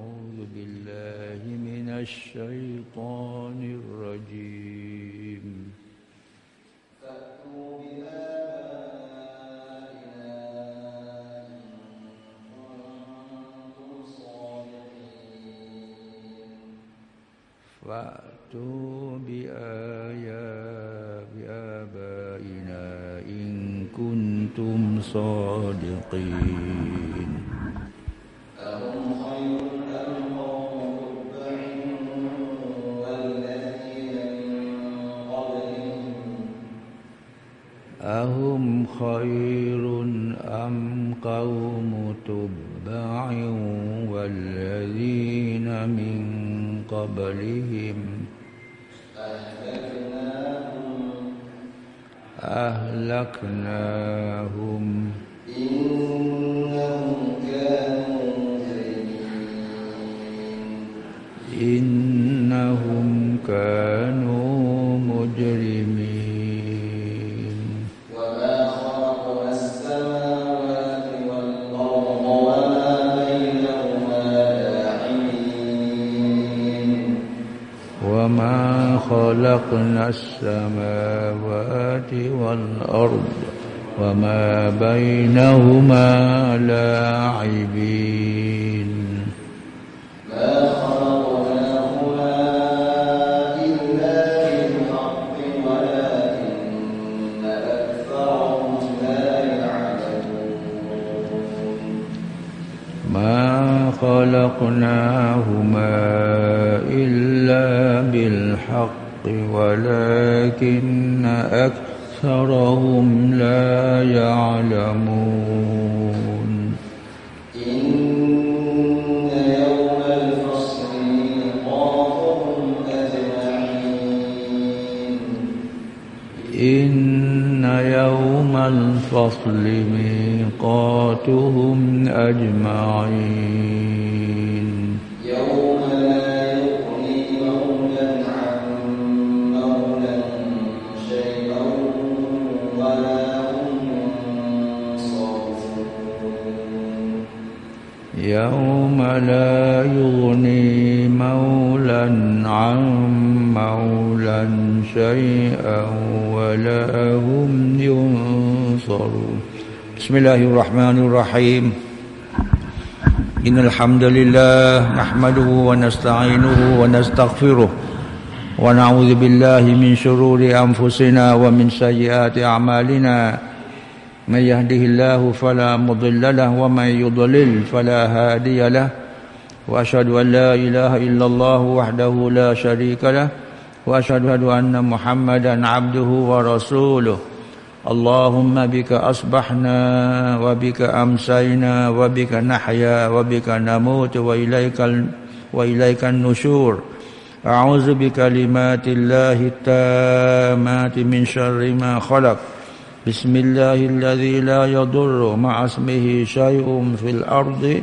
أعوذ بالله من الشيطان الرجيم. فأتوا فأتوا بآيات بآبائنا إن كنتم صادقين. خير أم قوم تبع والذين من قبلهم أهلكناهم خلقنا السماوات والأرض وما بينهما لاعبين. خلقناهما إلا بالحق ولكن أكثرهم لا يعلمون. إن يوم الفصل ميقاتهم أجمعين. إن يوم الفصل ميقاتهم أجمعين. لا يغني مولى عن مولى شيئا ولا هم ينصرون. بسم الله الرحمن الرحيم. إن الحمد لله نحمده ونستعينه ونستغفره ونعوذ بالله من شرور أنفسنا ومن سيئات أعمالنا. من يهده الله فلا مضل له ومن يضلل فلا هادي له. وأشهد أن لا إله إلا الله وحده لا شريك له وأشهد أن محمدا عبده ورسوله. اللهم بك أصبحنا وبك أمسينا وبك نحيا وبك نموت وإليك, وإليك النشور. أعوذ بكلمات الله التامات من شر ما خلق. بسم الله الذي لا يضر مع اسمه شيء في الأرض.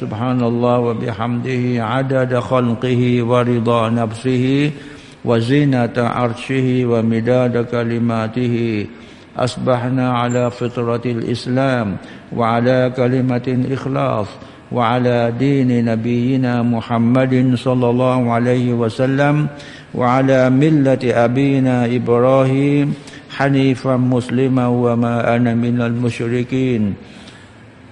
سبحان الله وبحمده عدد خلقه ورضا نفسه وزينة عرشه ومداد كلماته. أصبحنا على فطرة الإسلام وعلى كلمة الإخلاص وعلى دين نبينا محمد صلى الله عليه وسلم وعلى ملة أبينا إبراهيم حنيفا مسلما وما أنا من المشركين.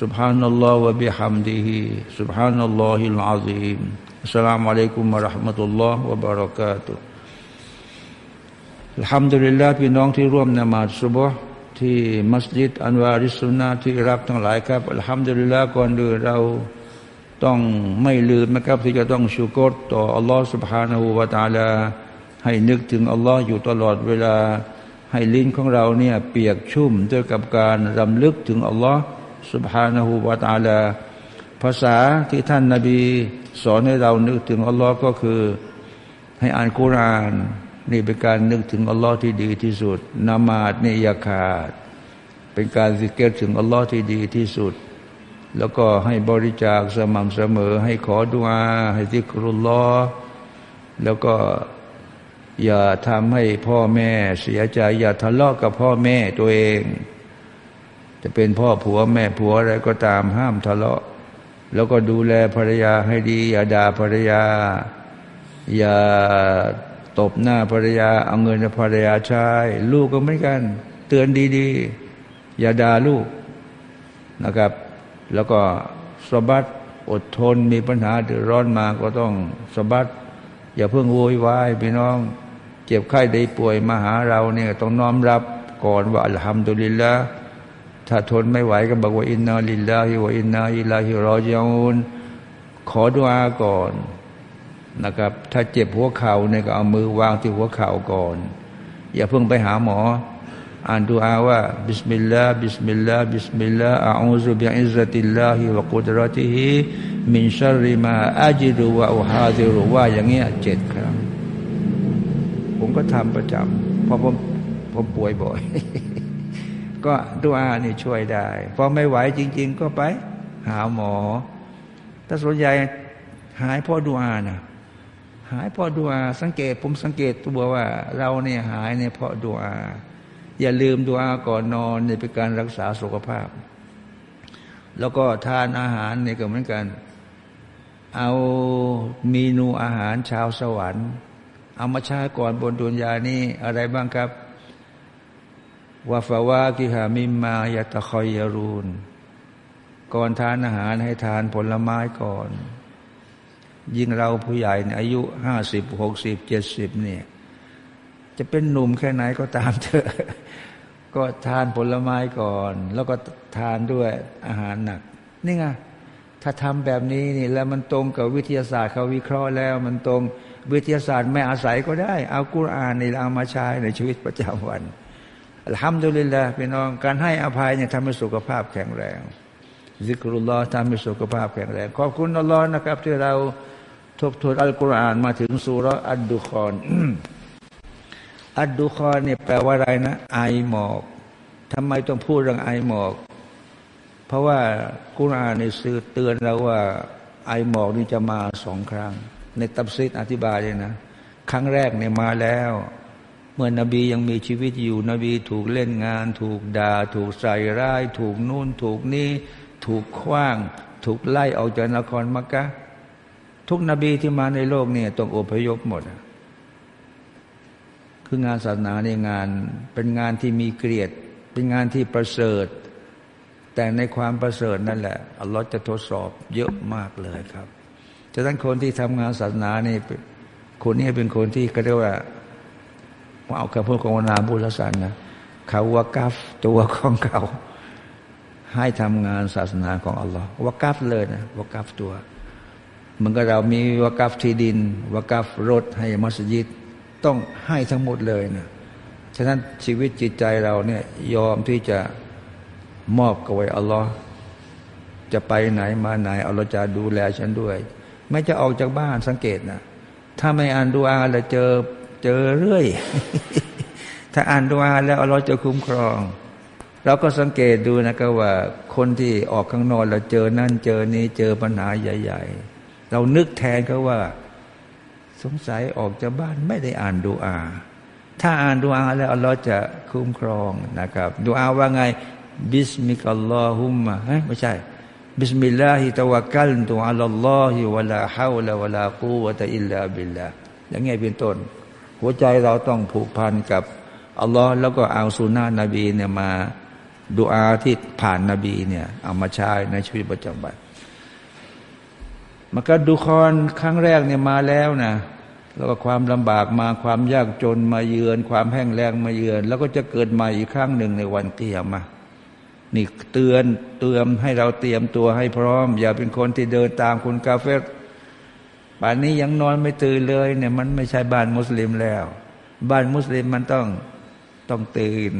سبحان الله وبحمده سبحان الله العظيم อัสลามุอะลัยกุมมะราะห์มะตุลลอฮ์วะบารักาตุฮัมดุลิลลาห์พี่น้องที่ร่วมนมาสุบฮ์ที่มัสยิดอันวาริสุนนะที่รักทั้งหลายครับอัลฮัมดุลิลลาห์ก่อนอื่นเราต้องไม่ลืมนะครับที่จะต้องชูกรต่ออัลลอฮ์ سبحانه และ تعالى ให้นึกถึงอัลลอฮ์อยู่ตลอดเวลาให้ลิ้นของเราเนี่ยเปียกชุ่มด้วยกับการรำลึกถึงอัลลอฮ์ สุบฮานะฮูวาตาลา ภาษาที่ท่านนาบี สอนให้เรานึกถึงอัลลอฮ์ก็คือ ให้อ่านกุราน นี่เป็นการนึกถึงอัลลอฮ์ที่ดีที่สุดนามาดนียาขาด เป็นการสิเกตถึงอัลลอฮ์ที่ดีที่สุด แล้วก็ให้บริจาคสม่ำเสมอ ให้ขอดุอาให้ทิกรุลลอแล้วก็อย่าทำให้พ่อแม่เสียใจ อย่าทะเลาะกกับพ่อแม่ตัวเอง จะเป็นพ่อผัวแม่ผัวอะไรก็ตามห้ามทะเลาะ แล้วก็ดูแลภรรยาให้ดี อย่าด่าภรรยา อย่าตบหน้าภรรยา เอาเงินภรรยาใช้ลูกก็ไม่กัน เตือนดีๆ อย่าด่าลูกนะครับ แล้วก็ صبر อดทนมีปัญหาเดือดร้อนมาก็ต้อง صبر อย่าเพิ่งโวยวายพี่น้อง เจ็บไข้ได้ป่วยมาหาเราเนี่ยต้องน้อมรับก่อนว่าالحمد لله ถ้าทนไม่ไหวก็บอกว่าإنا لله وإنا إليه راجعون ขอดุอาก่อนนะครับ ถ้าเจ็บหัวเข่าเนี่ยก็เอามือวางที่หัวเข่าก่อน อย่าเพิ่งไปหาหมอ อ่านดุอาว่าبسم الله بسم الله بسم الله أعوذ بعزة الله وقدرته من شر ما أجد وأحاذر ว่าอย่างเงี้ยเจ็ดครั้ง ผมก็ทำประจำเพราะผมผมป่วยบ่อย ก็ดุอานี่ช่วยได้พอไม่ไหวจริง ๆ ก็ไป หาหมอถ้าส่วนใหญ่หายเพราะดุอานะหายเพราะดุอาสังเกต ผมสังเกตตัวว่า เราเนี่ยหายเนี่ยเพราะดุอา อย่าลืมดุอาก่อนนอนเนี่ยเป็นการรักษาสุขภาพ แล้วก็ทานอาหารเนี่ยก็เหมือนกัน เอาเมนูอาหารชาวสวรรค์เอามาใช้ก่อนบนดุนยานี่อะไรบ้างครับ วาฟาวากิฮามิมมายาตะคอยยารูนก่อนทานอาหารให้ทานผลไม้ก่อน ยิ่งเราผู้ใหญ่เนี่ยอายุห้าสิบหกสิบเจ็ดสิบเนี่ย จะเป็นหนุ่มแค่ไหนก็ตามเถอะก็ทานผลไม้ก่อน แล้วก็ทานด้วยอาหารหนัก นี่ไงถ้าทำแบบนี้นี่แล้วมันตรงกับวิทยาศาสตร์เขาวิเคราะห์แล้ว มันตรงวิทยาศาสตร์ไม่อาศัยก็ได้ เอากุรอานนี่เอามาใช้ในชีวิตประจำวัน อัลฮัมดุลิลลาห์พี่น้อง การให้อภัยเนี่ยทำให้สุขภาพแข็งแรงซิกรุลลอฮ์ทำให้สุขภาพแข็งแรงขอบคุณอัลลอฮ์นะครับ ที่เราทบทวนอัลกุรอานมาถึงสุรอัดดุคอนอัดดุคอนเนี่ยแปลว่าอะไรนะไอหมอกทำไมต้องพูดเรื่องไอหมอก เพราะว่ากุรอานในสื่อเตือนเราว่า ไอหมอกนี่จะมาสองครั้ง ในตับซิดอธิบายเลยนะ ครั้งแรกเนี่ยมาแล้ว เมื่อนบียังมีชีวิตอยู่ นบีถูกเล่นงาน ถูกด่า ถูกใส่ร้าย ถูกนู่น ถูกนี่ ถูกคว้าง ถูกไล่ออกจากนครมักกะ ทุกนบีที่มาในโลกเนี่ยต้องอพยพหมด คืองานศาสนาในงานเป็นงานที่มีเกียรติ เป็นงานที่ประเสริฐ แต่ในความประเสริฐนั่นแหละอัลลอฮ์จะทดสอบเยอะมากเลยครับฉะนั้นคนที่ทำงานศาสนานี่คนนี้เป็นคนที่เขาเรียกว่า เอาคำพูดของนาบุลสันนะเขาว่ากัฟตัวของเขา ให้ทำงานศาสนาของอัลลอฮ์ว่ากัฟเลยนะว่ากัฟตัวมันก็เรามีว่ากัฟที่ดินว่ากัฟรถให้มัสยิดต้องให้ทั้งหมดเลยนะฉะนั้นชีวิตจิตใจเราเนี่ยยอมที่จะมอบกับไว้อัลลอฮ์จะไปไหนมาไหนอัลลอฮ์จะดูแลฉันด้วย ไม่จะออกจากบ้านสังเกตนะถ้าไม่อ่านดูอาแล้วเจอ เจอเรื่อย ถ้าอ่านดุอาแล้วเราจะคุ้มครอง เราก็สังเกตดูนะครับว่า คนที่ออกข้างนอกเราเจอนั่นเจอนี้เจอปัญหาใหญ่ ๆ เรานึกแทนเขาว่า สงสัยออกจากบ้านไม่ได้อ่านดุอา ถ้าอ่านดุอาแล้วเราจะคุ้มครองนะครับดูอาว่าไงบิสมิกัลลอฮุมมะไม่ใช่บิสมิลลาฮิตะวะกัลตุอัลลอฮิวะลาฮาวลาวะลากูวะตะอิลลาบิลลาอย่างเงี้ยเป็นต้น หัวใจเราต้องผูกพันกับอัลลอฮ์แล้วก็เอาสุนานะนบีเนี่ยมาดูอาที่ผ่านนบีเนี่ยเอามาใช้ในชีวิตประจำวันมันก็ดูคอนครั้งแรกเนี่ยมาแล้วนะแล้วก็ความลำบากมาความยากจนมาเยือน ความแห้งแล้งมาเยือน แล้วก็จะเกิดใหม่อีกครั้งหนึ่งในวันเกียรมานี่เตือนเตือนให้เราเตรียมตัวให้พร้อม อย่าเป็นคนที่เดินตามคุณกาเฟต ป่านนี้ยังนอนไม่ตื่นเลยเนี่ยมันไม่ใช่บ้านมุสลิมแล้ว บ้านมุสลิมมันต้องต้องตื่น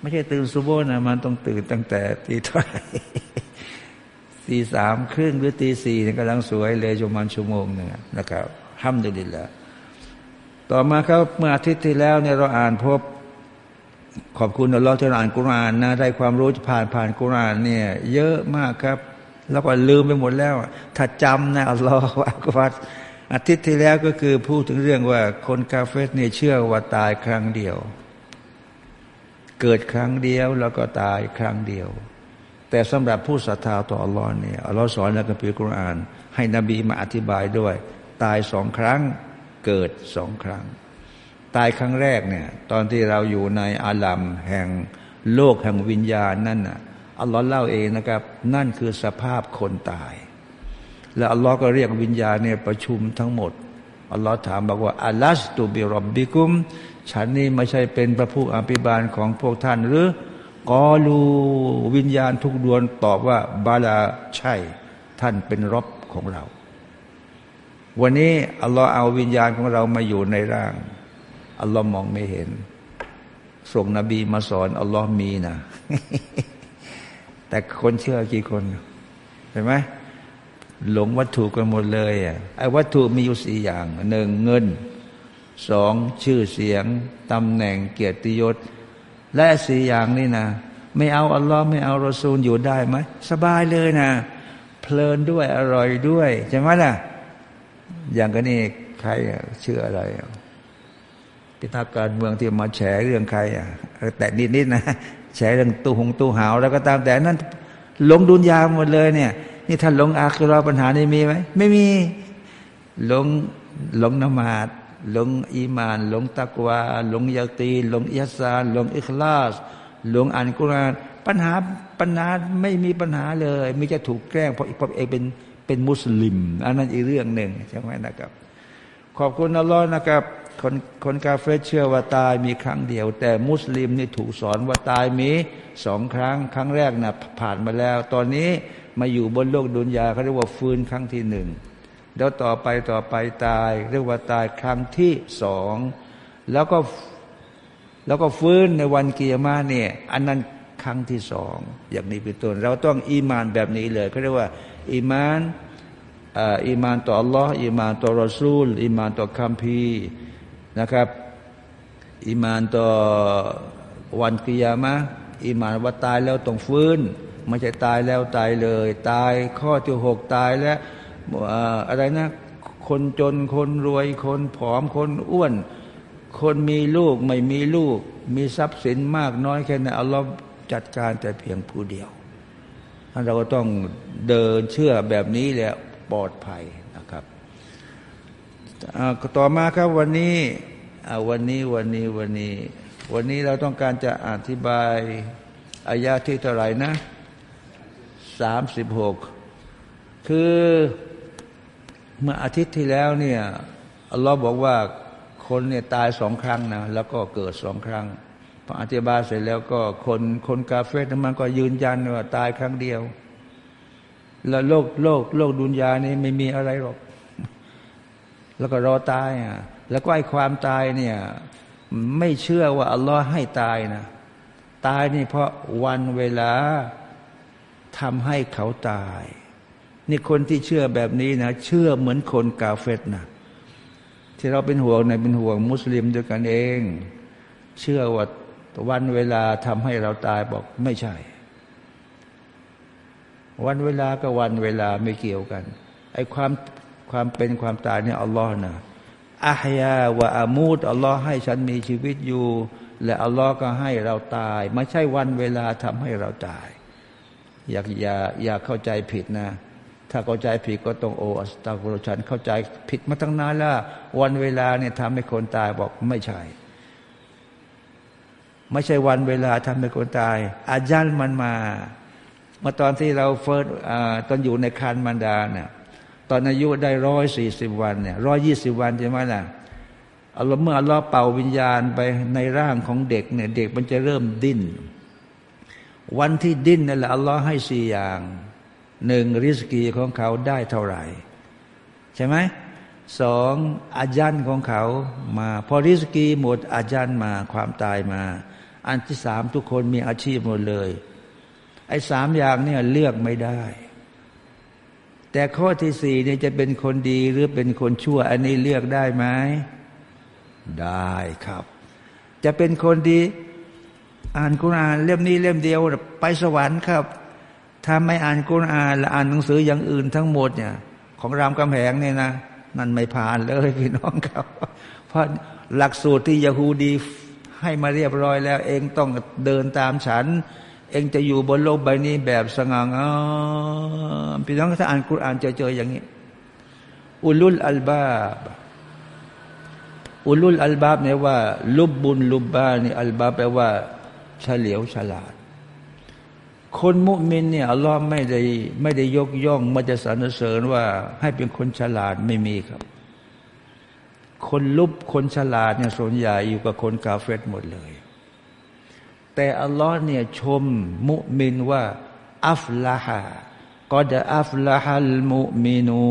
ไม่ใช่ตื่นซุโบนะมันต้องตื่นตั้งแต่ตีเท่าไหร่ตีสามครึ่งหรือตีสี่เนี่ยกำลังสวยเลยประมาณชั่วโมงหนึ่งนะครับห้ามดุลิละต่อมาครับเมื่ออาทิตย์ที่แล้วเนี่ยเราอ่านพบ ขอบคุณอัลลอฮ์ที่เราอ่านกุรานนะได้ความรู้ผ่านผ่านกุรานเนี่ยเยอะมากครับ แล้วก็ลืมไปหมดแล้ว ถ้าจำนะอัลลอฮ์ว่าวัดอาทิตย์ที่แล้วก็คือพูดถึงเรื่องว่าคนกาเฟสเนี่ยเชื่อว่าตายครั้งเดียว เกิดครั้งเดียวแล้วก็ตายครั้งเดียว แต่สำหรับผู้ศรัทธาต่ออัลลอฮ์เนี่ยอัลลอฮ์สอนในคัมภีร์กุรอาน ให้นบีมาอธิบายด้วย ตายสองครั้งเกิดสองครั้ง ตายครั้งแรกเนี่ยตอนที่เราอยู่ในอาลัมแห่งโลกแห่งวิญญาณนั่นน่ะ อัลลอฮ์เล่าเองนะครับ นั่นคือสภาพคนตาย แล้วอัลลอฮ์ก็เรียกวิญญาณเนี่ยประชุมทั้งหมดอัลลอฮ์ถามบอกว่าอัลลัสตูบิรบบิกุม ฉันนี่ไม่ใช่เป็นพระผู้อภิบาลของพวกท่านหรือกอลูวิญญาณทุกดวงตอบว่าบาลาใช่ ท่านเป็นรบของเรา วันนี้อัลลอฮ์เอาวิญญาณของเรามาอยู่ในร่าง อัลลอฮ์มองไม่เห็น ส่งนบีมาสอนอัลลอฮ์มีนะ แต่คนเชื่อกี่คนเห็นไหมหลงวัตถุกันหมดเลยอะไอ้วัตถุมีอยู่สี่อย่างหนึ่งเงินสองชื่อเสียงตำแหน่งเกียรติยศ และสี่อย่างนี่นะไม่เอาอัลลอฮ์ไม่เอารอซูลอยู่ได้ไหมสบายเลยนะเพลินด้วยอร่อยด้วยใช่ไหมล่ะ อย่างกันนี่ใครเชื่ออะไรพิทักษ์การเมืองที่มาแฉเรื่องใครอะแต่นิดๆนะ แฉเรื่องตู้หงตู้หาวแล้วก็ตามแต่นั้นหลงดุนยาหมดเลยเนี่ย นี่ท่านหลงอาคือรอปัญหานี้มีไหมไม่มีหลงหลงนมาดหลงอีมาน หลงตักวาหลงยาตีหลงอิสานหลงอิคลาสหลงอ่านกุรานปัญหาปัญหาไม่มีปัญหาเลยไม่จะถูกแกล้งเพราะเพราะเองเป็นเป็นมุสลิม อันนั้นอีกเรื่องหนึ่งใช่ไหมนะครับ ขอบคุณอัลลอฮ์นะครับ คนคนกาเฟเชื่อว่าตายมีครั้งเดียว แต่มุสลิมนี่ถูกสอนว่าตายมีสองครั้ง ครั้งแรกนะ่ะผ่านมาแล้ว ตอนนี้มาอยู่บนโลกดุนยาเขาเรียกว่าฟื้นครั้งที่หนึ่งแล้วต่อไปต่อไปตาย เรียกว่าตายครั้งที่สองแล้วก็แล้วก็ฟื้นในวันเกียรมาเนี่ย อันนั้นครั้งที่สองอย่างนี้เป็นต้นเราต้องอีมานแบบนี้เลยเขาเรียกว่า อีมานอีมานต่อ Allah อีมานต่อรอซูล อีมานต่อคัมภีร์ นะครับอีมานต่อวันกิยามะอีมานว่าตายแล้วต้องฟื้น ไม่ใช่ตายแล้วตายเลย ตายข้อที่หกตายแล้วอะไรนะ คนจนคนรวยคนผอมคนอ้วน คนมีลูกไม่มีลูก มีทรัพย์สินมากน้อยแค่ไหนอัลลอฮ์จัดการแต่เพียงผู้เดียวเราก็ต้องเดินเชื่อแบบนี้แหละปลอดภัย ต่อมาครับวันนี้วันนี้วันนี้วันนี้ วันนี้เราต้องการจะอธิบายอายาที่เท่าไหร่นะสามสิบหกคือเมื่ออาทิตย์ที่แล้วเนี่ยอัลลอฮ์บอกว่าคนเนี่ยตายสองครั้งนะแล้วก็เกิดสองครั้งพออธิบายเสร็จแล้วก็คนคนกาเฟสมันก็ยืนยันว่าตายครั้งเดียว แล้วโลกโลกโลกดุนยานี่ไม่มีอะไรหรอก แล้วก็รอตายอะแล้วก็ไอ้ความตายเนี่ย ไม่เชื่อว่าอัลลอฮ์ให้ตายนะตายนี่เพราะวันเวลาทำให้เขาตาย นี่คนที่เชื่อแบบนี้นะ เชื่อเหมือนคนกาเฟตนะที่เราเป็นห่วงในเป็นห่วงมุสลิมด้วยกันเอง เชื่อว่าวันเวลาทำให้เราตายบอกไม่ใช่ วันเวลาก็วันเวลาไม่เกี่ยวกันไอ้ความ ความเป็นความตายเนี่ยอัลลอฮ์นะอาฮยาวะอามูดอัลลอฮ์ให้ฉันมีชีวิตอยู่ และอัลลอฮ์ก็ให้เราตาย ไม่ใช่วันเวลาทำให้เราตาย อยากอย่าอย่าเข้าใจผิดนะ ถ้าเข้าใจผิดก็ต้องโออัสตากุรฉันเข้าใจผิดมาตั้งนานแล้ววันเวลาเนี่ยทำให้คนตายบอกไม่ใช่ ไม่ใช่วันเวลาทำให้คนตาย อาจันมันมาเมื่อตอนที่เราเฟิร์สตอนอยู่ในคันมันดาเนี่ย ตอนอายุได้ร้อยสี่สิบวันเนี่ยร้อยยี่สิบวันใช่ไหมล่ะอัลลอฮ์เมื่ออัลลอฮ์เป่าวิญญาณไปในร่างของเด็กเนี่ยเด็กมันจะเริ่มดิ้น วันที่ดิ้นนั่นแหละอัลลอฮ์ให้สี่อย่างหนึ่งริสกีของเขาได้เท่าไหร่ ใช่ไหมสองอาจันของเขามา พอริสกีหมดอาจันมาความตายมา อันที่สามทุกคนมีอาชีพหมดเลย ไอ้สามอย่างเนี่ยเลือกไม่ได้ แต่ข้อที่สี่เนี่ยจะเป็นคนดีหรือเป็นคนชั่ว อันนี้เลือกได้ไหมได้ครับ จะเป็นคนดี อ่านกุรอานเล่มนี้เล่มเดียว ไปสวรรค์ครับ ถ้าไม่อ่านกุรอานและอ่านหนังสืออย่างอื่นทั้งหมดเนี่ย ของรามคำแหงเนี่ยนะนั่นไม่ผ่านเลยพี่น้องครับ เพราะหลักสูตรที่ยาฮูดีให้มาเรียบร้อยแล้ว เองต้องเดินตามฉัน เองจะอยู่บนโลกใบนี้แบบสง่างามพี่น้องถ้าอ่านกุรอานจะเจออย่างนี้ อุลุลอัลบาบ อุลุลอัลบาบเนี่ยว่า ลุบบุญลุบบานี่อัลบาบแปลว่าเฉลียวฉลาด คนมุมินเนี่ยอัลลอฮ์ไม่ได้ไม่ได้ยกย่องมาจะสรรเสริญว่า ให้เป็นคนฉลาดไม่มีครับ คนลุบคนฉลาดเนี่ยส่วนใหญ่อยู่กับคนกาเฟตหมดเลย แต่อัลลอฮ์เนี่ยชมมุมินว่าอัฟลาฮะก็จะอัฟลาฮัลมุมินู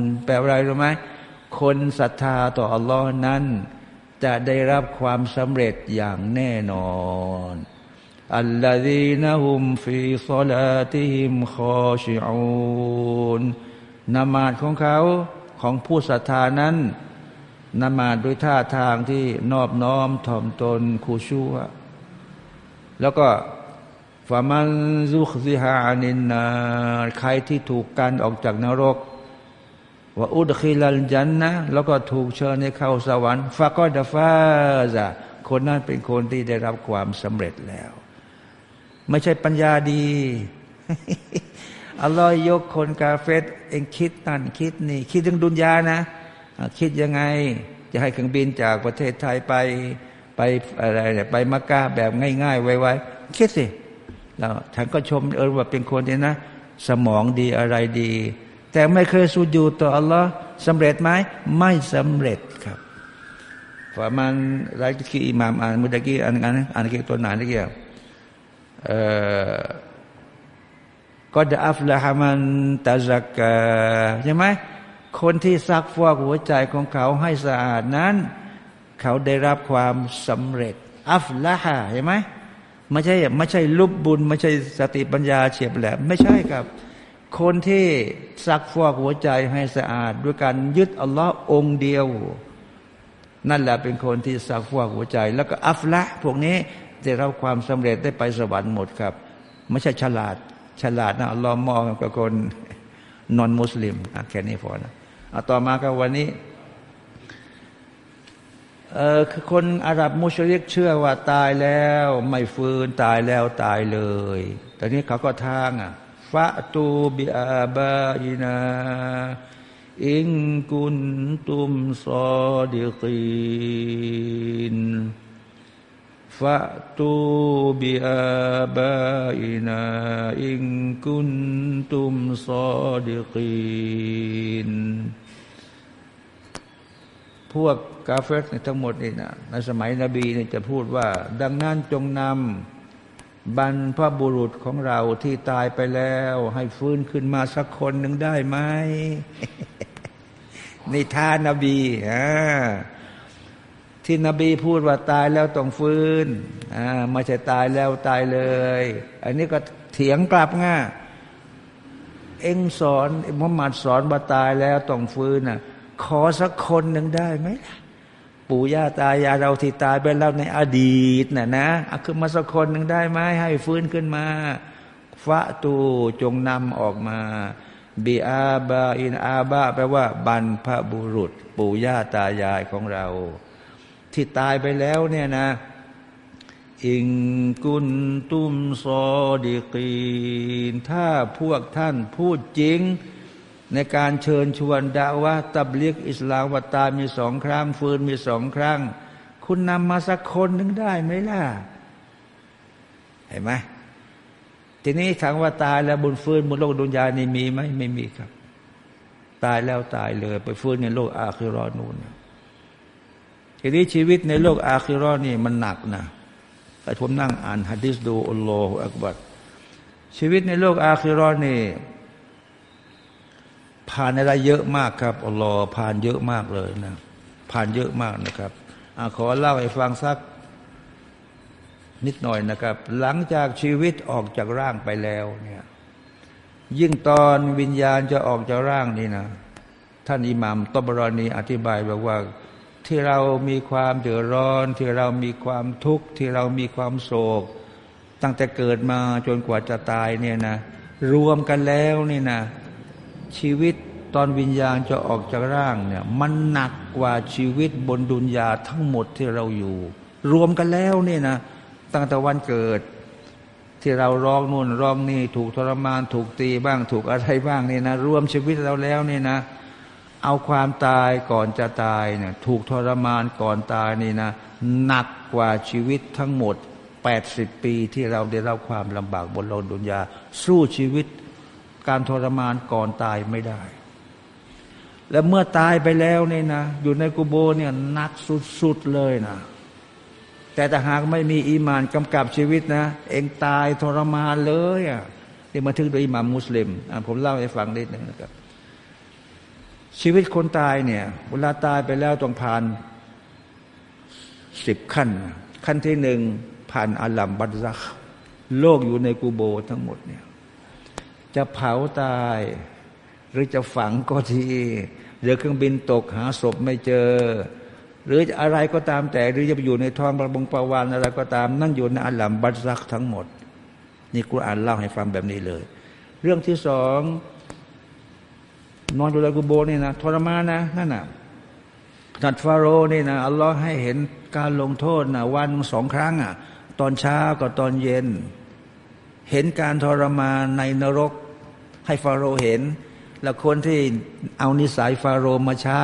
นแปลว่าอะไรรู้ไหมคนศรัทธาต่ออัลลอฮ์นั้น จะได้รับความสำเร็จอย่างแน่นอนอัลลอฮีนะฮุมฟีซอลาติฮิมคอชิอูนนามาดของเขาของผู้ศรัทธานั้นนามาดด้วยท่าทางที่นอบน้อมถ่อมตนคูชัว แล้วก็ฟามันซุขซิฮานินนาใครที่ถูกกันออกจากนรกว่าอุดคิลันจันนะแล้วก็ถูกเชิญให้เข้าสวรรค์ฟาก็ดฟาซะคนนั้นเป็นคนที่ได้รับความสำเร็จแล้ว ไม่ใช่ปัญญาดีอัลลอฮ์ยกคนกาเฟตเองคิดนั่นคิดนี่ คิดถึงดุนยานะ คิดยังไง จะให้เครื่องบินจากประเทศไทยไป ไปอะไรเนี่ยไปมักกะแบบง่ายๆไวๆคิดสิแล้วฉันก็ชมเออว่าเป็นคนที่นะ สมองดีอะไรดี แต่ไม่เคยสุญูต่ออัลลอฮ์สำเร็จไหมไม่สำเร็จครับฝ่ามันไรที่อิหมามอ่านมุดกี้อ่านอ่านอ่านกี่ยวตัวหนาที่เกี่ยวก็จะอัฟละฮามันตาซักใช่ไหมคนที่ซักฟอกหัวใจของเขาให้สะอาดนั้น เขาได้รับความสำเร็จ อัฟละฮาใช่ไหมไม่ใช่ไม่ใช่ลุบบุญ ไม่ใช่สติปัญญาเฉียบแหลมไม่ใช่ครับ คนที่ซักฟอกหัวใจให้สะอาด ด้วยการยึดอัลลอฮ์องเดียว นั่นแหละเป็นคนที่ซักฟอกหัวใจ แล้วก็อัฟละพวกนี้จะรับความสำเร็จได้ไปสวรรค์หมดครับ ไม่ใช่ฉลาด ฉลาดนะอัลลอฮ์มองกับคนนอนมุสลิมแค่นี้พอนะเอาต่อมาก็วันนี้ เออคือคนอาหรับมุชริกเชื่อว่าตายแล้ว ไม่ฟื้นตายแล้วตายเลยแต่นี้เขาก็ทางอะฟะตูบิอาบาอินาอิงกุนตุมซอดิกีนฟะตูบิอาบาอินาอิงกุนตุมซอดิกีนพวก กาเฟสทั้งหมดนี่นะในสมัยนบีเนี่ยจะพูดว่า ดังนั้นจงนำบรรพบุรุษของเราที่ตายไปแล้ว ให้ฟื้นขึ้นมาสักคนหนึ่งได้ไหมนิทานนบีอ่าที่นบีพูดว่าตายแล้วต้องฟื้นอ่าไม่ใช่ตายแล้วตายเลย อันนี้ก็เถียงกลับง่าเอ็งสอนมุฮัมมัดสอนว่าตายแล้วต้องฟื้นน่ะ ขอสักคนหนึ่งได้ไหมล่ะ ปู่ย่าตายายเราที่ตายไปแล้วในอดีตน่ะนะเอาขึ้นมาสักคนหนึ่งได้ไหมให้ฟื้นขึ้นมาฟะตูจงนำออกมาบีอาบาอินอาบาแปลว่า บรรพบุรุษ ปู่ย่าตายายของเรา ที่ตายไปแล้วเนี่ยนะ อิงกุนตุมซอดีกีนถ้าพวกท่านพูดจริง ในการเชิญชวนดาว่าตับเลียกอิสลามวัตามีสองครั้งฟืนมีสองครั้ง คุณนำมาสักคนนึงได้ไหมล่ะ เห็นไหมทีนี้ถามว่าตายแล้วบุญฟืนบนโลกดุนยานี่มีไหมไม่มีครับ ตายแล้วตายเลย ไปฟื้นในโลกอาคิรอนูนทีนี้ชีวิตในโลกอาคิรอนนี่มันหนักนะแต่ผมนั่งอ่านฮะดิษดูอัลลอฮฺอักบัดชีวิตในโลกอาคิรอนนี่ ผ่านอะไรเยอะมากครับอัลลอฮฺผ่านเยอะมากเลยนะผ่านเยอะมากนะครับอขอเล่าให้ฟังสักนิดหน่อยนะครับ หลังจากชีวิตออกจากร่างไปแล้วเนี่ยยิ่งตอนวิญญาณจะออกจากร่างนี่นะ ท่านอิหมามตบรอนีอธิบายบอกว่าที่เรามีความเดือดร้อน ที่เรามีความทุกข์ ที่เรามีความโศก ตั้งแต่เกิดมาจนกว่าจะตายเนี่ยนะ รวมกันแล้วนี่นะ ชีวิตตอนวิญญาณจะออกจากร่างเนี่ยมันหนักกว่าชีวิตบนดุนยาทั้งหมดที่เราอยู่ รวมกันแล้วนี่นะตั้งแต่วันเกิด ที่เราร้องนู่นร้องนี่ ถูกทรมานถูกตีบ้างถูกอะไรบ้างนี่นะรวมชีวิตเราแล้วนี่นะ เอาความตายก่อนจะตายเนี่ยถูกทรมานก่อนตายนี่นะหนักกว่าชีวิตทั้งหมด 80 ปีที่เราได้รับความลำบากบนโลกดุนยาสู้ชีวิต การทรมานก่อนตายไม่ได้ และเมื่อตายไปแล้วเนี่ยนะ อยู่ในกุโบเนี่ยหนักสุดๆเลยนะแต่ถ้าหากไม่มีอีมานกำกับชีวิตนะ เองตายทรมานเลยอะนี่มาถึงโดยอิหม่ามมุสลิมผมเล่าให้ฟังนิดนึงนะครับ ชีวิตคนตายเนี่ย เวลาตายไปแล้วต้องผ่านสิบขั้น ขั้นที่หนึ่งผ่านอัลลัมบัตซักโลกอยู่ในกูโบทั้งหมดเนี่ย จะเผาตาย หรือจะฝังก็ทีหรือเครื่องบินตกหาศพไม่เจอ หรืออะไรก็ตามแต่หรือจะไปอยู่ในท้องประบงประวานอะไรก็ตาม นั่งอยู่ในอัลลัมบัตซักทั้งหมด นี่กุรอานเล่าให้ฟังแบบนี้เลย เรื่องที่สองนอนอยู่ในกุโบนี่นะทรมานนะนั่นนะนัดฟาโรนี่นะอัลลอฮ์ให้เห็นการลงโทษนะวันสองครั้งอะ ตอนเช้ากับตอนเย็น เห็นการทรมานในนรก ให้ฟาโรห์เห็น แล้วคนที่เอานิสัยฟาโรห์มาใช้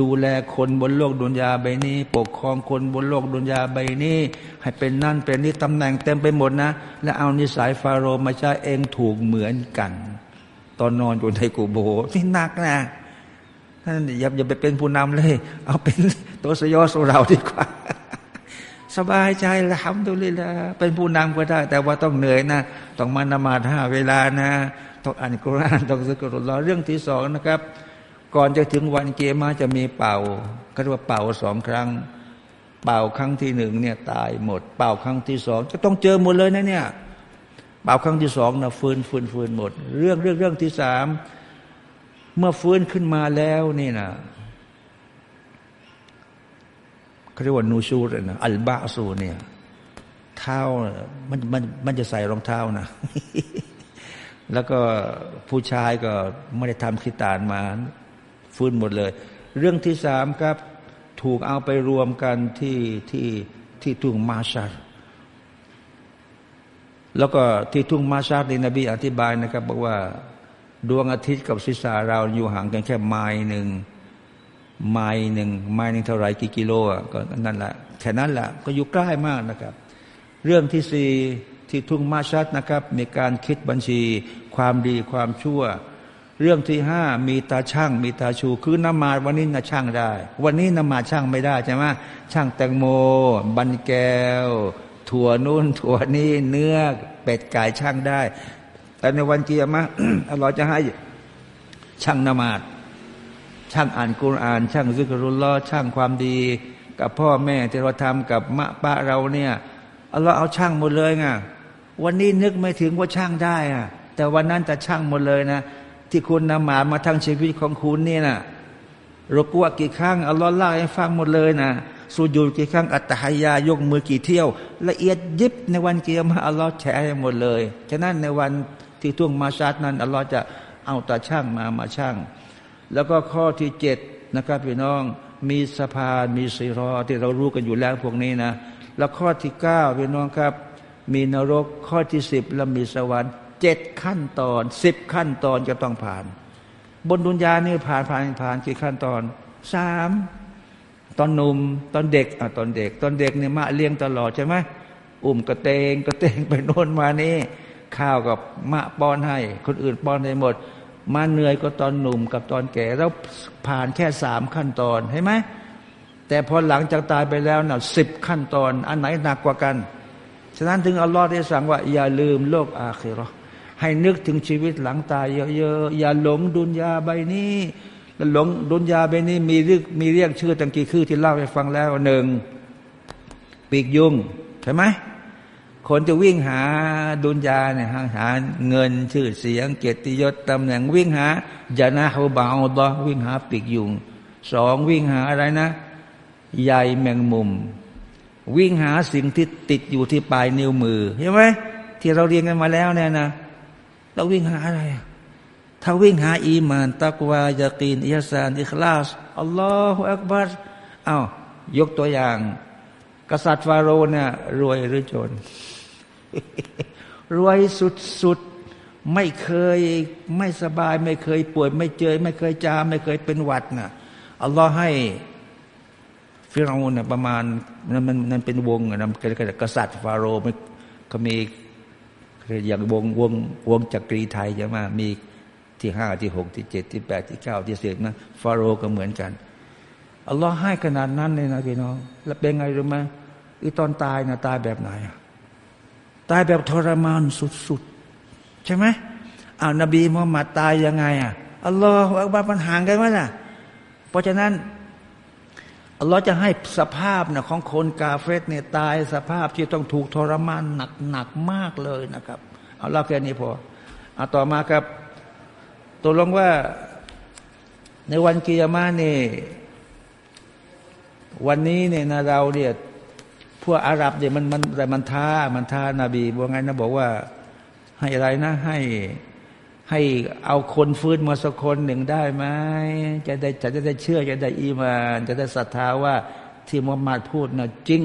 ดูแลคนบนโลกดุนยาใบนี้ ปกครองคนบนโลกดุนยาใบนี้ ให้เป็นนั่นเป็นนี่ตำแหน่งเต็มไปหมดนะ และเอานิสัยฟาโรห์มาใช้เองถูกเหมือนกัน ตอนนอนอยู่ในกูโบนี่หนักนะท่านอย่าอย่าไปเป็นผู้นำเลย เอาเป็นตัวสยอสเราดีกว่าสบายใจละทำดูเลยละเป็นผู้นำก็ได้ แต่ว่าต้องเหนื่อยนะ ต้องมานมาท่าเวลานะ ต้องอ่านกุรานต้องสกุลลอเรื่องที่สองนะครับ ก่อนจะถึงวันเกียมาจะมีเป่าก็เรียกว่าเป่าสองครั้ง เป่าครั้งที่หนึ่งเนี่ยตายหมด เป่าครั้งที่สองจะต้องเจอหมดเลยนะเนี่ยเป่าครั้งที่สองนะฟื้นฟื้นฟื้นหมด เรื่องเรื่องเรื่องที่สามเมื่อฟื้นขึ้นมาแล้วนี่นะเขาเรียกว่านูชูรนะอัลบาสูเนี่ยเท้ามันมันมันจะใส่รองเท้านะ แล้วก็ผู้ชายก็ไม่ได้ทำคิตานมา ฟื้นหมดเลย เรื่องที่สามครับ ถูกเอาไปรวมกันที่ที่ที่ทุ่งมาชัดแล้วก็ที่ทุ่งมาชัดในนบีอธิบายนะครับบอกว่าดวงอาทิตย์กับศีรษะเราอยู่ห่างกันแค่ไมล์หนึ่งไมล์หนึ่งไมล์หนึ่งเท่าไรกี่กิโลอะก็นั่นแหละแค่นั้นแหละก็อยู่ใกล้มากนะครับ เรื่องที่สี่ที่ทุ่งมาชัดนะครับ มีการคิดบัญชี ความดีความชั่ว เรื่องที่ห้ามีตาช่างมีตาชู คือนมาวันนี้นะช่างได้ วันนี้นมาช่างไม่ได้ใช่ไหมช่างแตงโม บันแก้ว ถั่วนุ่น ถั่วนี้เนื้อเป็ดไก่ช่างได้ แต่ในวันเกียร์มะเราจะให้ช่างนมาดช่างอ่านกุรอาน ช่างซิกรุลลอช่างความดี กับพ่อแม่ที่เราทำกับมะปะเราเนี่ยเราเอาช่างหมดเลยไงวันนี้นึกไม่ถึงว่าช่างได้อะ แต่วันนั้นจะช่างหมดเลยนะ ที่คุณนำมามาทั้งชีวิตของคุณนี่นะรกวกี่ครั้งอัลลอฮ์เล่าให้ฟังหมดเลยนะสูญูกี่ครั้งอัตหายายกมือกี่เที่ยว ละเอียดยิบในวันเกียรมาอัลลอฮ์แชร์ให้หมดเลยฉะนั้นในวันที่ทุ่งมาชาตินั้นอัลลอฮ์จะเอาตาช่างมามาช่าง แล้วก็ข้อที่เจ็ดนะครับพี่น้องมีสะพานมีสีรอที่เรารู้กันอยู่แล้วพวกนี้นะ แล้วข้อที่เก้าพี่น้องครับ มีนรกข้อที่สิบแล้วมีสวรรค์ เจ็ดขั้นตอนสิบขั้นตอนจะต้องผ่าน บนดุนยานี่ผ่านผ่านผ่านกี่ขั้นตอนสามตอนหนุ่มตอนเด็กอะตอนเด็ก ตอนเด็กเนี่ยมาเลี้ยงตลอดใช่ไหมอุ้มกระเตงกระเตงไปโน่นมานี่ ข้าวกับมะป้อนให้ คนอื่นป้อนให้หมด มาเหนื่อยก็ตอนหนุ่มกับตอนแก่แล้วผ่านแค่สามขั้นตอนเห็นไหมแต่พอหลังจากตายไปแล้วนะ่ะสิบขั้นตอน อันไหนหนักกว่ากัน ฉะนั้นถึงอัลลอฮ์ได้สั่งว่า อย่าลืมโลกอาคิรอ ให้นึกถึงชีวิตหลังตายเยอะๆอย่าหลงดุนยาใบนี้หลงดุนยาใบนี้มีเรียกมีเรียกชื่อตั้งกี่คือที่เล่าให้ฟังแล้วหนึ่งปีกยุงใช่ไหมคนจะวิ่งหาดุนยาเนี่ยหาเงินชื่อเสียง เกียรติยศตำแหน่งวิ่งหาจานาฮูบาอดอวิ่งหาปีกยุงสองวิ่งหาอะไรนะใยแมงมุม วิ่งหาสิ่งที่ติดอยู่ที่ปลายนิ้วมือเห็นไหมที่เราเรียนกันมาแล้วเนี่ยนะ เราวิ่งหาอะไร ถ้าวิ่งหาอีมานตักวายากีนอิยาสานอิคลาสอัลลอฮฺอักบัรเอายกตัวอย่าง กษัตริย์ฟาโรห์เนี่ยรวยหรือจน รวยสุดๆ ไม่เคยไม่สบาย ไม่เคยป่วย ไม่เจอไม่เคยจามไม่เคยเป็นหวัดนะ่ะอัลลอฮ์ให้ฟิรเอาเนี่ยประมาณนั้นมันนันเป็นวงนะกษัตริย์ฟาโรห์มันก็มี อย่างวงวงวงจักรีไทยใช่ไหมมีที่ห้าที่หกที่เจ็ดที่แปดที่เก้าที่สิบนะฟาโรห์ก็เหมือนกันอัลลอฮ์ให้ขนาดนั้นเลยนะพี่น้องแล้วเป็นไงรู้ไหมอีตอนตายนะตายแบบไหนตายแบบทรมานสุดๆ ใช่ไหมอ้าวนบีมุฮัมมัดตายยังไงอะอัลลอฮ์อักบารปัญหากันไหมล่ะ เพราะฉะนั้น อัลลอฮ์จะให้สภาพนะของคนกาเฟสเนี่ยตายสภาพที่ต้องถูกทรมานหนักหนักมากเลยนะครับเอาเล่าแค่นี้พอเอาต่อมาครับตัวลงว่าในวันกิยามาเนี่ยวันนี้เนี่ยนะเราเนี่ยพวกอาหรับเนี่ยมันมันแต่มันท้ามันท้านาบีว่าไงนะบอกว่า ให้อะไรนะให้ ให้เอาคนฟื้นมาสักคนหนึ่งได้ไหมจะได้จะจะได้เชื่อจะได้อีมานจะได้ศรัทธาว่าที่มุฮัมมัดพูดนะจริง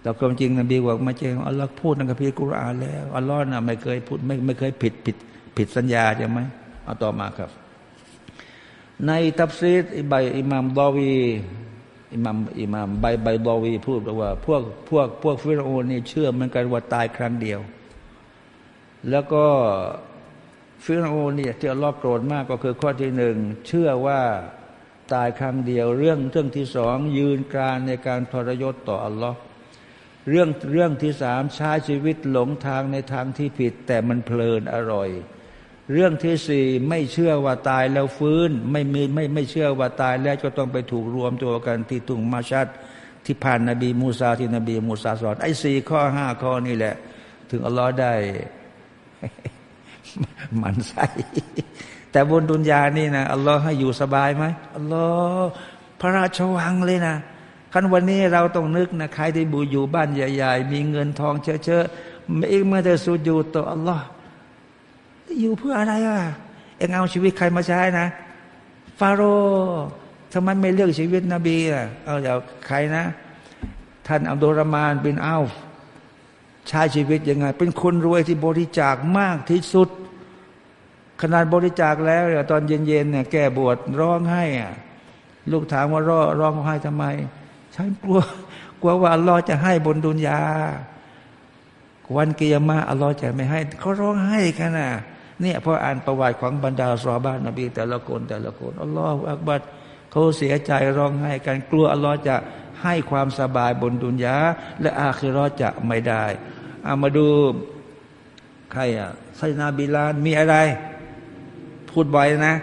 แต่ความจริงนบีบอกไม่ใช่อัลลอฮ์พูดในคัมภีร์กุรอานแล้วอัลลอฮ์นะไม่เคยพูดไม่ไม่เคยผิดผิดผิดสัญญาใช่ไหมเอาต่อมาครับ ในตับซีดใบอิหมามดอวีอิหมามอิหมามใบใบดอวีพูดว่าพวกพวกพวกฟิรโอนี่เชื่อเหมือนกันว่าตายครั้งเดียว แล้วก็ ฟิรโอเนี่ยที่อัลลอฮ์โกรธมากก็คือข้อที่หนึ่งเชื่อว่าตายครั้งเดียว เรื่องเรื่องที่สองยืนกรานในการทรยศต่ออัลลอฮ์เรื่องเรื่องที่สามใช้ชีวิตหลงทางในทางที่ผิด แต่มันเพลินอร่อย เรื่องที่สี่ไม่เชื่อว่าตายแล้วฟื้น ไม่มีไม่ไม่เชื่อว่าตายแล้วจะต้องไปถูกรวมตัวกันที่ตุงมาชัดที่ผ่านนบีมูซาที่นบีมูซาสอนไอ้สี่ข้อห้าข้อนี่แหละ ถึงอัลลอฮ์ได้ มันใส่แต่บนดุนยานี่นะอัลลอฮ์ให้อยู่สบายไหมอัลลอฮ์พระราชวังเลยนะคันวันนี้เราต้องนึกนะใครที่บูอยู่บ้านใหญ่ ๆ มีเงินทองเชอะๆเองเมื่อจะสูญอยู่ต่ออัลลอฮ์อยู่เพื่ออะไรอะเองเอาชีวิตใครมาใช้นะ ฟาโรห์ทำไมไม่เลือกชีวิตนบีอะเอาเดี๋ยวใครนะ ท่านอับดุลรามานบินอัล ใช้ชีวิตยังไง เป็นคนรวยที่บริจาคมากที่สุด ขนาดบริจาคแล้วตอนเย็นๆเนี่ยแก้บวชร้องไห้อะลูกถามว่าร้องร้องไห้ทำไม ฉันกลัวกลัวว่าอัลลอฮ์จะให้บนดุนยา วันกิยามาอัลลอฮ์จะไม่ให้เขาร้องไห้กันนะเนี่ยพออ่านประวัติของบรรดาสอบานนบีแต่ละคนแต่ละคนอัลลอฮฺอักบัดเขาเสียใจร้องไห้กันกลัวอัลลอฮ์จะ ให้ความสบายบนดุนยาและอาคิรอจะไม่ได้เอามาดูใครอะไซนาบิลานมีอะไร พูดบ่อยนะ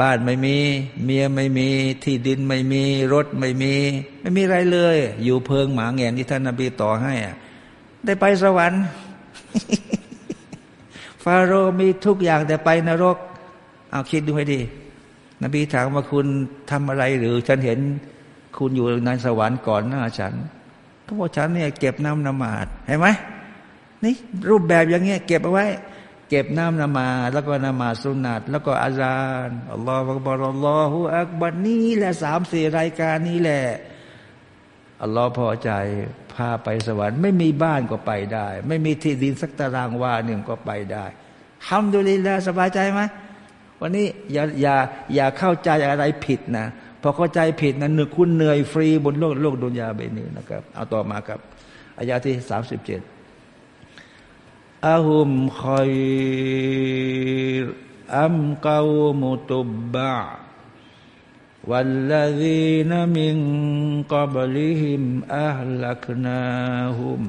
บ้านไม่มี เมียไม่มี ที่ดินไม่มี รถไม่มี ไม่มีอะไรเลย อยู่เพิงหมาแงนที่ท่านนบีต่อให้อะได้ไปสวรรค์ฟาโรมีทุกอย่างแต่ไปนรก เอาคิดดูให้ดี นบีถามว่าคุณทำอะไรหรือ ฉันเห็น คุณอยู่ในสวรรค์ก่อนหน้าฉันเขาบอกฉันเนี่ยเก็บน้ำนมาดเห็นไหมนี่รูปแบบอย่างเงี้ยเก็บเอาไว้ เก็บน้ำนมาแล้วก็นมาสุนัตแล้วก็อาจารย์อัลลอฮฺอักบารอัลลอฮฺอักบัรนี่แหละสามสี่รายการนี้แหละอัลลอฮฺพอใจพาไปสวรรค์ ไม่มีบ้านก็ไปได้ ไม่มีที่ดินสักตารางวาหนึ่งก็ไปได้ทำดูลีแล้วสบายใจไหมวันนี้อย่าอย่าอย่าเข้าใจอะไรผิดนะ พอเข้าใจผิดนั้นนึกคุณเหนื่อยฟรีบนโลกโลกดุนยาเบนี้นะครับ เอาต่อมาครับอายาที่สามสิบเจ็ดอาหุมคอย อัมกาวมุตุบบะ والذين من قبلهم أهلكناهم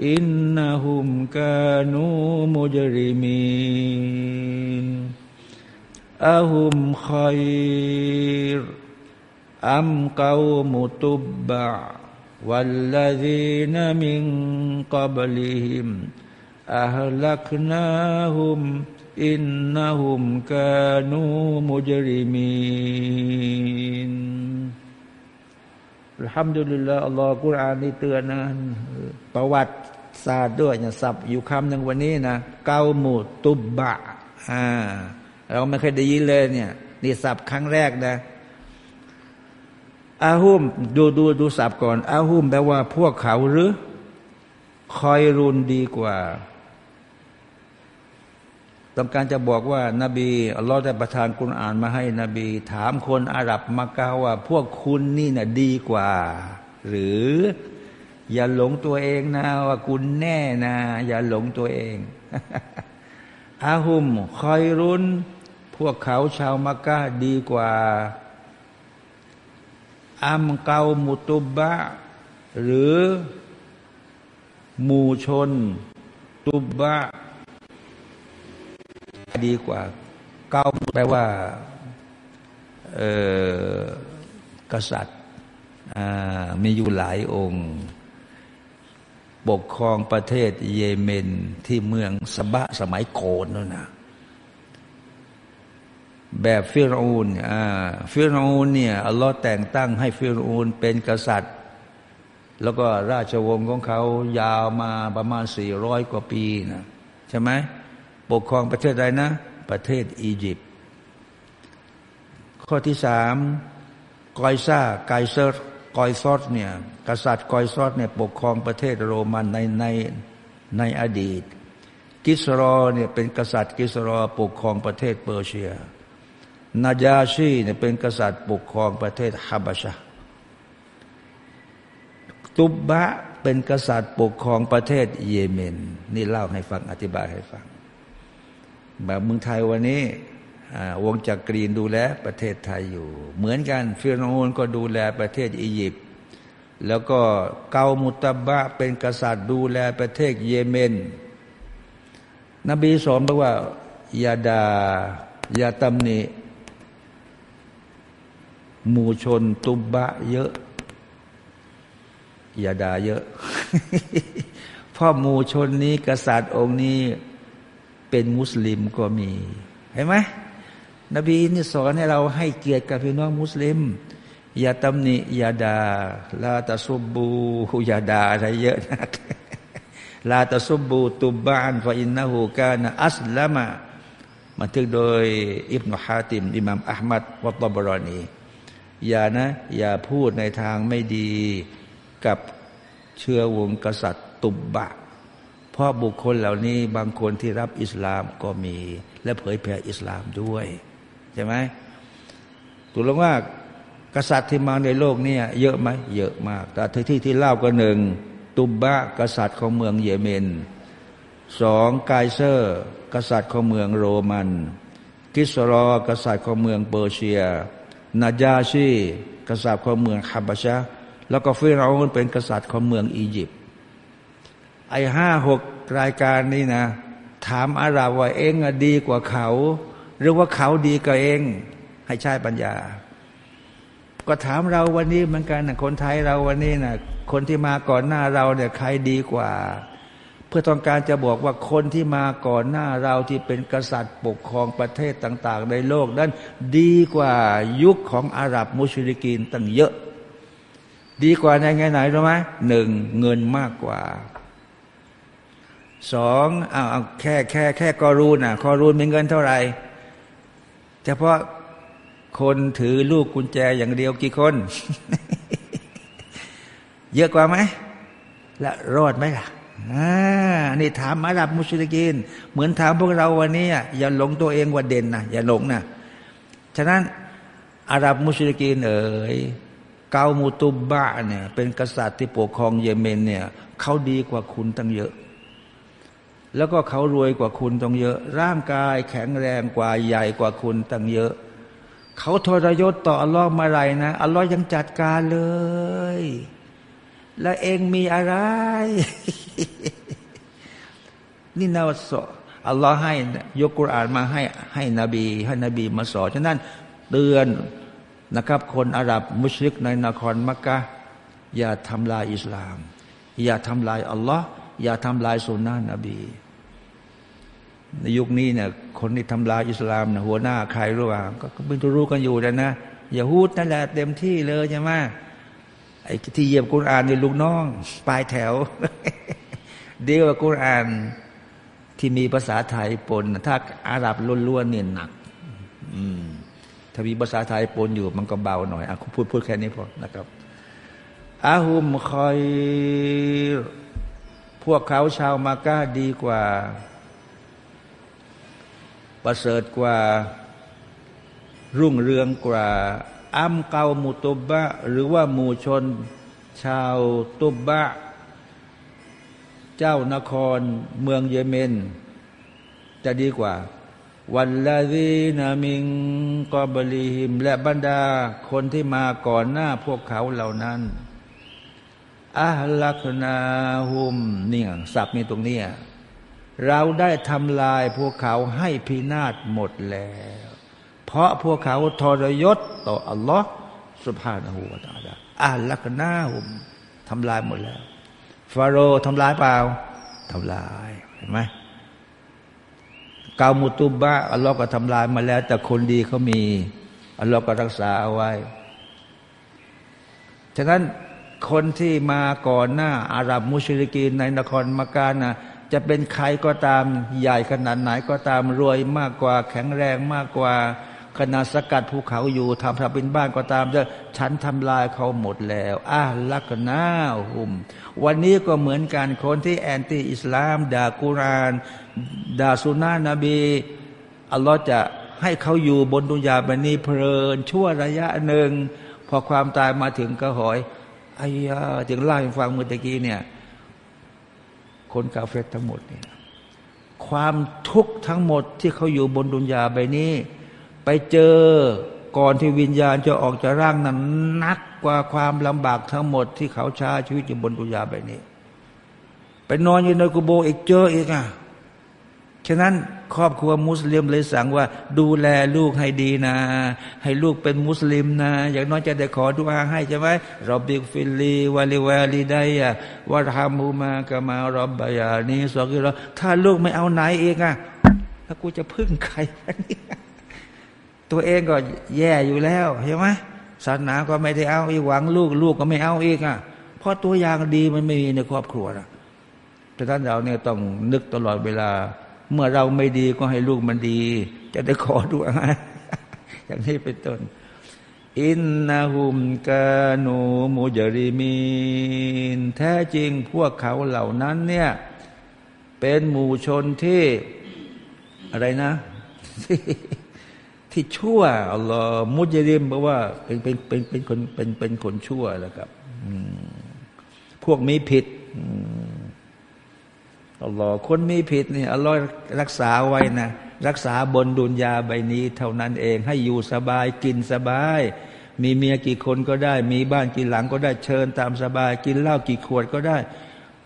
إنهم كانوا مجرمين أهم خير อัมกาวมุตุบบะวัลลาดีนมิงกับลิฮิมอัลลักนาฮุมอินนะฮุมกานูมุจริมินอัลฮัมดุลิลลาอัลลอฮฺกุรอานนี่เตือนนะประวัติศาสตร์ด้วยนะศัพท์อยู่คำหนึ่งวันนี้นะเกาหมูตุบบะอ่าเราไม่เคยได้ยินเลยเนี่ยนี่ศัพท์ครั้งแรกนะ อาหุมดูดูดูสับก่อนอาหุมแปลว่าพวกเขาหรือ คอยรุนดีกว่าต้องการจะบอกว่านาบีอัลลอฮ์ได้ประทานกุณอ่านมาให้นบี ถามคนอาหรับมักกะว่า พวกคุณนี่น่ะดีกว่า หรือ อย่าหลงตัวเองนะว่าคุณแน่นะ อย่าหลงตัวเองอาหุมคอยรุนพวกเขาชาวมักกะดีกว่า อัมเกามุตุบะ หรือหมู่ชน ตุบะ ดีกว่า เก้าแปลว่ากษัตริย์มีอยู่หลายองค์ ปกครองประเทศเยเมนที่เมืองสบะสมัยโกนนั่นนะ แบบฟิรูนฟิรูนเนี่ยอัลลอฮ์แต่งตั้งให้ฟิรูนเป็นกษัตริย์ แล้วก็ราชวงศ์ของเขายาวมาประมาณสี่ร้อยกว่าปีนะใช่ไหมปกครองประเทศใดนะ ประเทศอียิปต์ข้อที่สามกอยซาไกเซอร์กอยซอสเนี่ยกษัตริย์กอยซอสเนี่ยปกครองประเทศโรมันในในในอดีต กิสรอเนี่ยเป็นกษัตริย์กิสรอปกครองประเทศเปอร์เซีย นาจาชีเนี่ยเป็นกษัตริย์ปกครองประเทศฮับชาตุบบะเป็นกษัตริย์ปกครองประเทศเยเมน นี่เล่าให้ฟังอธิบายให้ฟัง แบบเมืองไทยวันนี้วงจักรีนดูแลประเทศไทยอยู่ เหมือนกันฟิโอนก็ดูแลประเทศอียิปต์แล้วก็เกามุตบะเป็นกษัตริย์ดูแลประเทศเยเมน นบีสอนบอกว่าอย่าดาอย่าตำหนิ หมู่ชนตุบบะเยอะ อย่าด่าเยอะเพราะหมู่ชนนี้กษัตริย์องค์นี้เป็นมุสลิมก็มี เห็นไหมนบีนี่สอนให้เราให้เกียรติกับพี่น้องมุสลิม อย่าตำหนิอย่าดา่าลาตะซุบบูอย่าด่าอะไรเยอะนักลาตะซุบบูตุบานฟาอินนะฮูกานะอัสลามะบันทึกโดยอิบนุฮาติมอิมามอัลมัดวัตตบรอนี อย่านะ อย่าพูดในทางไม่ดีกับเชื้อวงกษัตริย์ตุบบะ เพราะบุคคลเหล่านี้บางคนที่รับอิสลามก็มี และเผยแผ่อิสลามด้วยใช่ไหมถูกลงว่ากษัตริย์ที่มาในโลกนี้เยอะไหมเยอะมาก แต่ที่ที่เล่าก็หนึ่งตุบบะกษัตริย์ของเมืองเยเมนสองไกเซอร์ กษัตริย์ของเมืองโรมัน กิสรอกษัตริย์ของเมืองเปอร์เซีย นาจาชีกษัตริย์ของเมืองฮับชะแล้วก็ฟิราอนเป็นกษัตริย์ของเมืองอียิปต์ไอ้ห้าหกรายการนี้นะ ถามอาราว่าเองดีกว่าเขา หรือว่าเขาดีกว่าเอง ให้ใช้ปัญญา ก็ถามเราวันนี้เหมือนกันนะคนไทยเราวันนี้นะคนที่มาก่อนหน้าเราเนี่ยใครดีกว่า พื่อต้องการจะบอกว่าคนที่มาก่อนหน้าเราที่เป็นกษัตริย์ปกครองประเทศต่าง ๆ ในโลกนั้นดีกว่ายุคของอาหรับมุชริกีนตั้งเยอะ ดีกว่าในไงไหนรู้ไหมหนึ่งเงินมากกว่าสองเอาเอาแค่แค่แค่กอรูนอะกอรูนมีเงินเท่าไหร่เฉพาะคนถือลูกกุญแจอย่างเดียวกี่คน เยอะกว่าไหมและรอดไหมล่ะ อ่านี่ถามอาดับมุชลิกิน เหมือนถามพวกเราวันนี้อย่าหลงตัวเองว่าเด่นนะอย่าหลงนะฉะนั้นอาดับมุชลิกินเอ๋ยเกามูตุบะเนี่ยเป็นกษัตริย์ที่ปกครองเยเมนเนี่ยเขาดีกว่าคุณตั้งเยอะ แล้วก็เขารวยกว่าคุณตั้งเยอะ ร่างกายแข็งแรงกว่าใหญ่กว่าคุณตั้งเยอะ เขาทรยศต่ออัลลอฮ์มาไรนะอัลลอฮ์ยังจัดการเลย แล้วเองมีอะไร นี่นาวสอัลลอฮ์ให้ยกกุรอานมาให้ให้นบี ให้นบีมาสอนฉะนั้นเตือนนะครับ คนอาหรับมุชริกในนครมักกะอย่าทำลายอิสลาม อย่าทำลายอัลลอฮ์อย่าทำลายสุนนะนบี ในยุคนี้เนี่ยคนที่ทำลายอิสลามนะหัวหน้าใครรู้ว่าก็เป็นตัวรู้กันอยู่แล้วนะอย่าฮูดนั่นแหละเต็มที่เลยใช่ไหม ไอ้ที่เยียบกุรอานในลูกน้อง ปลายแถว เดียวกับกุรอานที่มีภาษาไทยปน ถ้าอาหรับล้วนๆเนี่ยหนัก อืมถ้ามีภาษาไทยปนอยู่มันก็เบาหน่อยอะพูดพูดแค่นี้พอนะครับอาหุมคอย พวกเขาชาวมาก้าดีกว่า ประเสริฐกว่า รุ่งเรืองกว่า อัมเกามุตุบะ หรือว่าหมู่ชน ชาวตุบะ เจ้านครเมืองเยเมน จะดีกว่าวันละดีนามิงกอบลีหิม และบรรดาคนที่มาก่อนหน้าพวกเขาเหล่านั้นอาลักนาหุมเนี่ยสับมีตรงนี้เราได้ทำลายพวกเขาให้พินาศหมดแล้ว เพราะพวกเขาทรยศต่ออัลลอฮ์สุภาณหัวตาดาอาลักนาหุมทำลายหมดแล้ว ฟาโรห์ทำลายเปล่าทำลายเห็นไหมกามุตุบะอัลลอฮ์ก็ทำลายมาแล้ว แต่คนดีเขามีอัลลอฮ์ก็รักษาเอาไว้ ฉะนั้นคนที่มาก่อนหน้า อาหรับมุชริกีนในนครมักกะนะจะเป็นใครก็ตามใหญ่ขนาดไหนก็ตามรวยมากกว่า แข็งแรงมากกว่า ขนาดสกัดภูเขาอยู่ทำทำเป็นบ้านก็ตามจะฉันทำลายเขาหมดแล้วอะลักนาหุม วันนี้ก็เหมือนกันคนที่แอนตี้อิสลาม ด่ากุรานด่าสุนานะบี อัลลอฮ์จะให้เขาอยู่บนดุนยาบันนี้เพลิน ชั่วระยะหนึ่ง พอความตายมาถึงก็หอยอายาถึงเล่าให้ฟังเมื่อกี้เนี่ย คนกาเฟตทั้งหมดเนี่ยความทุกข์ทั้งหมดที่เขาอยู่บนดุนยาใบนี้ ไปเจอก่อนที่วิญญาณจะออกจากร่างนั้นนักกว่าความลำบากทั้งหมดที่เขาชาชีวิตอยู่บนดุยาใบนี้ ไปนอนอยู่ในกุโบอีกเจออีกอะฉะนั้นครอบครัวมุสลิมเลยสั่งว่า ดูแลลูกให้ดีนะ ให้ลูกเป็นมุสลิมนะ อย่างน้อยจะได้ขอดุอาให้ใช่ไหมรอบบิกฟิลีวาลิวาลีไดยะวะฮามูมากามารอบบายานีสอกิรถ้าลูกไม่เอาไหนเองอะถ้ากูจะพึ่งใคร ตัวเองก็แย่อยู่แล้วใช่ไหมศาสนาก็ไม่ได้เอาอีกหวังลูกลูกก็ไม่เอาอีกอะเพราะตัวอย่างดีมันไม่มีในครอบครัวนะแต่ท่านเราเนี่ยต้องนึกตลอดเวลา เมื่อเราไม่ดีก็ให้ลูกมันดี จะได้ขอดูอะไรอย่างนี้เป็นต้นอินนาหุมกาโนมูจริมีนแท้จริงพวกเขาเหล่านั้นเนี่ย เป็นหมู่ชนที่อะไรนะ ที่ชั่วอัลลอฮ์มุจริมเพราะว่าเป็นเป็นเป็นเป็นคนเป็นเป็นคนชั่วแล้วครับพวกมีผิดอัลลอฮ์คนมีผิดนี่อัลลอฮ์รักษาไว้นะรักษาบนดุนยาใบนี้ เท่านั้นเอง ให้อยู่สบายกินสบาย มีเมียกี่คนก็ได้ มีบ้านกี่หลังก็ได้เชิญตามสบาย กินเหล้ากี่ขวดก็ได้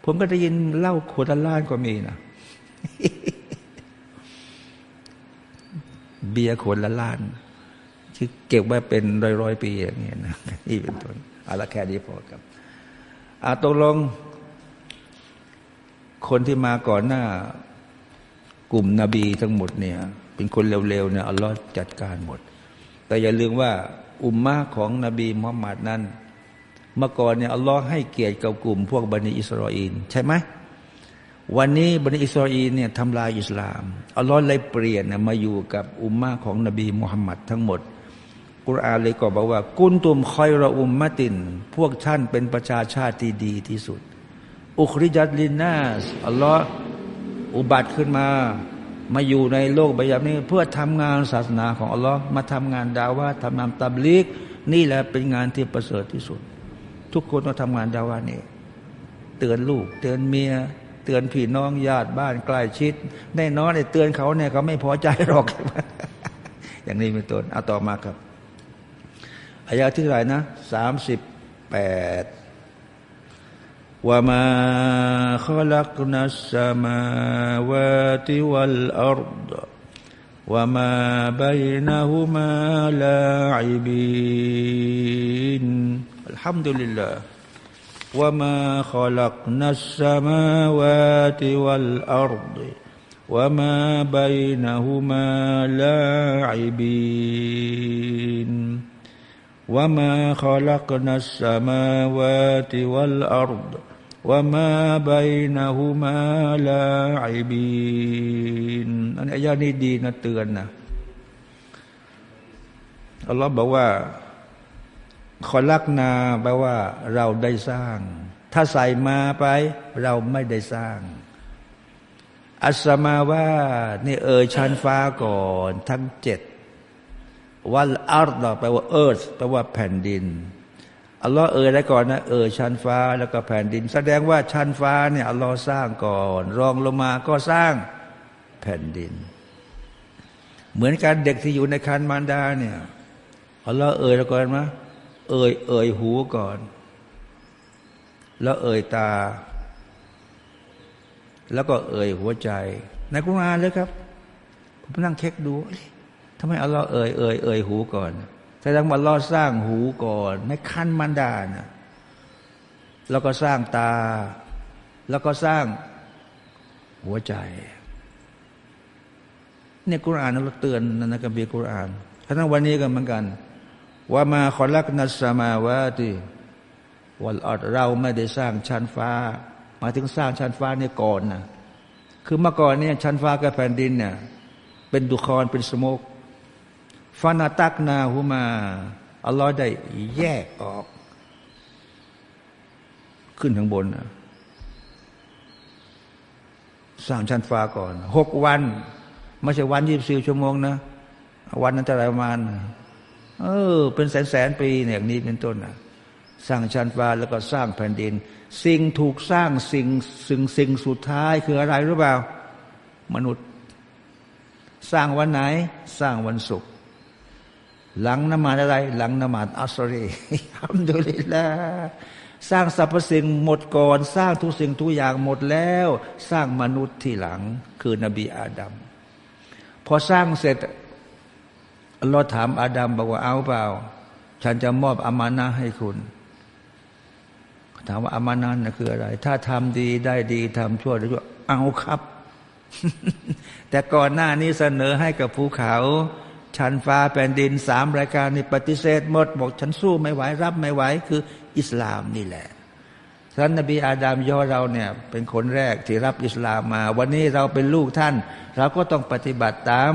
ผมก็ได้ยินเหล้าขวดละล้านก็มีนะ เบียร์ขวดละล้านที่เก็บไว้เป็นร้อยร้อยปีอย่างเงี้ยนะนี่เป็นต้นเอาละแค่นี้พอครับอาตกลง คนที่มาก่อนหน้า กลุ่มนบีทั้งหมดเนี่ย เป็นคนเร็วๆเนี่ยอัลลอฮ์จัดการหมด แต่อย่าลืมว่า อุมมาของนบีมุฮัมมัดนั้น เมื่อก่อนเนี่ยอัลลอฮ์ให้เกียรติกับกลุ่มพวกบันิอิสราเอลใช่ไหม วันนี้บันิอิสราเอลเนี่ยทำลายอิสลามอัลลอฮ์เลยเปลี่ยนมาอยู่กับอุมมาของนบีมุฮัมมัดทั้งหมดกุรอานเลยก็บอกว่า กุนตุมคอยระอุมมะติน พวกท่านเป็นประชาชาติที่ดีที่สุด อุคริจัดลินนาสอัลลอฮ์อุบัติขึ้นมา มาอยู่ในโลกใบนี้ เพื่อทำงานศาสนาของอัลลอฮ์มาทำงานดาว่าทำงานตับลิก นี่แหละเป็นงานที่ประเสริฐที่สุด ทุกคนต้องทำงานดาว่านี่เตือนลูก เตือนเมีย เตือนพี่น้องญาติบ้านใกล้ชิดแน่นอนไอ้เตือนเขาเนี่ยเขาไม่พอใจหรอก อย่างนี้เป็นต้นเอาต่อมาครับอายาที่ไหนนะสามสิบแปดว่ามาขลักนัสมาวาติวัลอัรดว่ามาบัยนะฮุมาลาอิบินอัลฮัมดุลิลลาห์ وما خلقنا السماوات والأرض وما بينهما لاعبين وما خلقنا السماوات والأرض وما بينهما لاعبين อันนี้อายานี้ดีนะเตือนนะอัลลอฮ์บอกว่า ขอลักนาแปลว่า เราได้สร้าง ถ้าใส่มาไป เราไม่ได้สร้าง อัสมาว่านี่เอ่ยชั้นฟ้าก่อนทั้งเจ็ดวันอาร์ดแปลว่าเอิร์ธแปลว่าแผ่นดินอัลลอฮ์เอ่ยแล้วก่อนนะเอ่ยชั้นฟ้าแล้วก็แผ่นดิน แสดงว่าชั้นฟ้าเนี่ยอัลลอฮ์สร้างก่อน รองลงมาก็สร้างแผ่นดิน เหมือนกันเด็กที่อยู่ในคันมารดาเนี่ยอัลลอฮ์เอ่ยแล้วก่อนมะ เอ่ยเอ่ยหูก่อน แล้วเอ่ยตา แล้วก็เอ่ยหัวใจ ในกุรอานเลยครับ ผมนั่งเช็คดูทำไมอัลลอฮ์เอ่ยเอ่ยเอ่ยหูก่อนแสดงว่าเราสร้างหูก่อน ในคันมันดานะแล้วก็สร้างตา แล้วก็สร้างหัวใจเนี่ยกุรอานเราเตือนนะกัมภีร์กุรอานฉะนั้นวันนี้ก็เหมือนกัน ว่ามาขอลักนัสมาวาติวันอดเราไม่ได้สร้างชั้นฟ้า มาถึงสร้างชั้นฟ้าเนี่ยก่อนนะคือเมื่อก่อนเนี่ยชั้นฟ้ากับแผ่นดินเนี่ยเป็นดุคอนเป็นสโมกฟานาตักนาหุมาอัลลอฮ์ได้แยกออก ขึ้นทางบนนะสร้างชั้นฟ้าก่อนหกวัน ไม่ใช่วันยี่สิบสี่ชั่วโมงนะ วันนั้นจะประมาณ เออ เป็นแสนแสนปีเนี่ยอย่างนี้เป็นต้นนะสร้างชั้นฟ้าแล้วก็สร้างแผ่นดิน สิ่งถูกสร้างสิ่งสิ่งสิ่งสุดท้ายคืออะไรรู้เปล่า มนุษย์ สร้างวันไหน สร้างวันศุกร์หลังนมาอะไร หลังนมาอัสรีทำดูลิละสร้างสรรพสิ่งหมดก่อน สร้างทุกสิ่งทุกอย่างหมดแล้ว สร้างมนุษย์ที่หลังคือนบีอาดัมพอสร้างเสร็จ เราถามอาดัมบอกว่าเอาเปล่า ฉันจะมอบอามานะให้คุณถามว่าอามานะนั่นคืออะไร ถ้าทำดีได้ดีทำชั่วได้ชั่วเอาครับ แต่ก่อนหน้านี้เสนอให้กับภูเขาชั้นฟ้าแผ่นดินสามรายการนี่ปฏิเสธหมด บอกฉันสู้ไม่ไหวรับไม่ไหวคืออิสลามนี่แหละท่านนบีอาดามย่อเราเนี่ยเป็นคนแรกที่รับอิสลามมา วันนี้เราเป็นลูกท่าน เราก็ต้องปฏิบัติตาม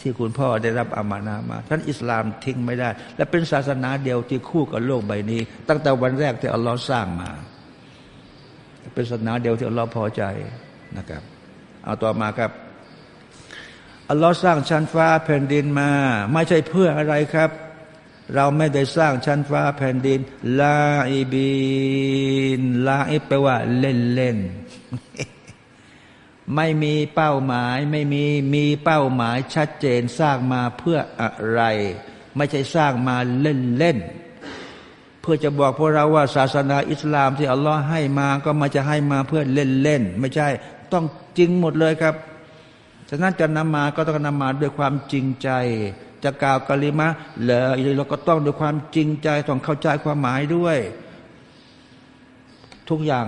ที่คุณพ่อได้รับอามานามา ท่านอิสลามทิ้งไม่ได้ และเป็นศาสนาเดียวที่คู่กับโลกใบนี้ ตั้งแต่วันแรกที่อัลลอฮ์สร้างมา เป็นศาสนาเดียวที่อัลลอฮ์พอใจนะครับ เอาต่อมาครับอัลลอฮ์สร้างชั้นฟ้าแผ่นดินมา ไม่ใช่เพื่ออะไรครับ เราไม่ได้สร้างชั้นฟ้าแผ่นดิน ลาอิบินลาอิแปลว่าเล่นเล่น ไม่มีเป้าหมายไม่มีมีเป้าหมายชัดเจนสร้างมาเพื่ออะไร ไม่ใช่สร้างมาเล่นเล่นเพื่อจะบอกพวกเราว่าศาสนาอิสลามที่อัลลอฮ์ให้มาก็มาจะให้มาเพื่อเล่นเล่นไม่ใช่ต้องจริงหมดเลยครับฉะนั้นจะนำมาก็ต้องนำมาด้วยความจริงใจ จะกล่าวกะลิมะเหลอเราก็ต้องด้วยความจริงใจต้องเข้าใจความหมายด้วย ทุกอย่าง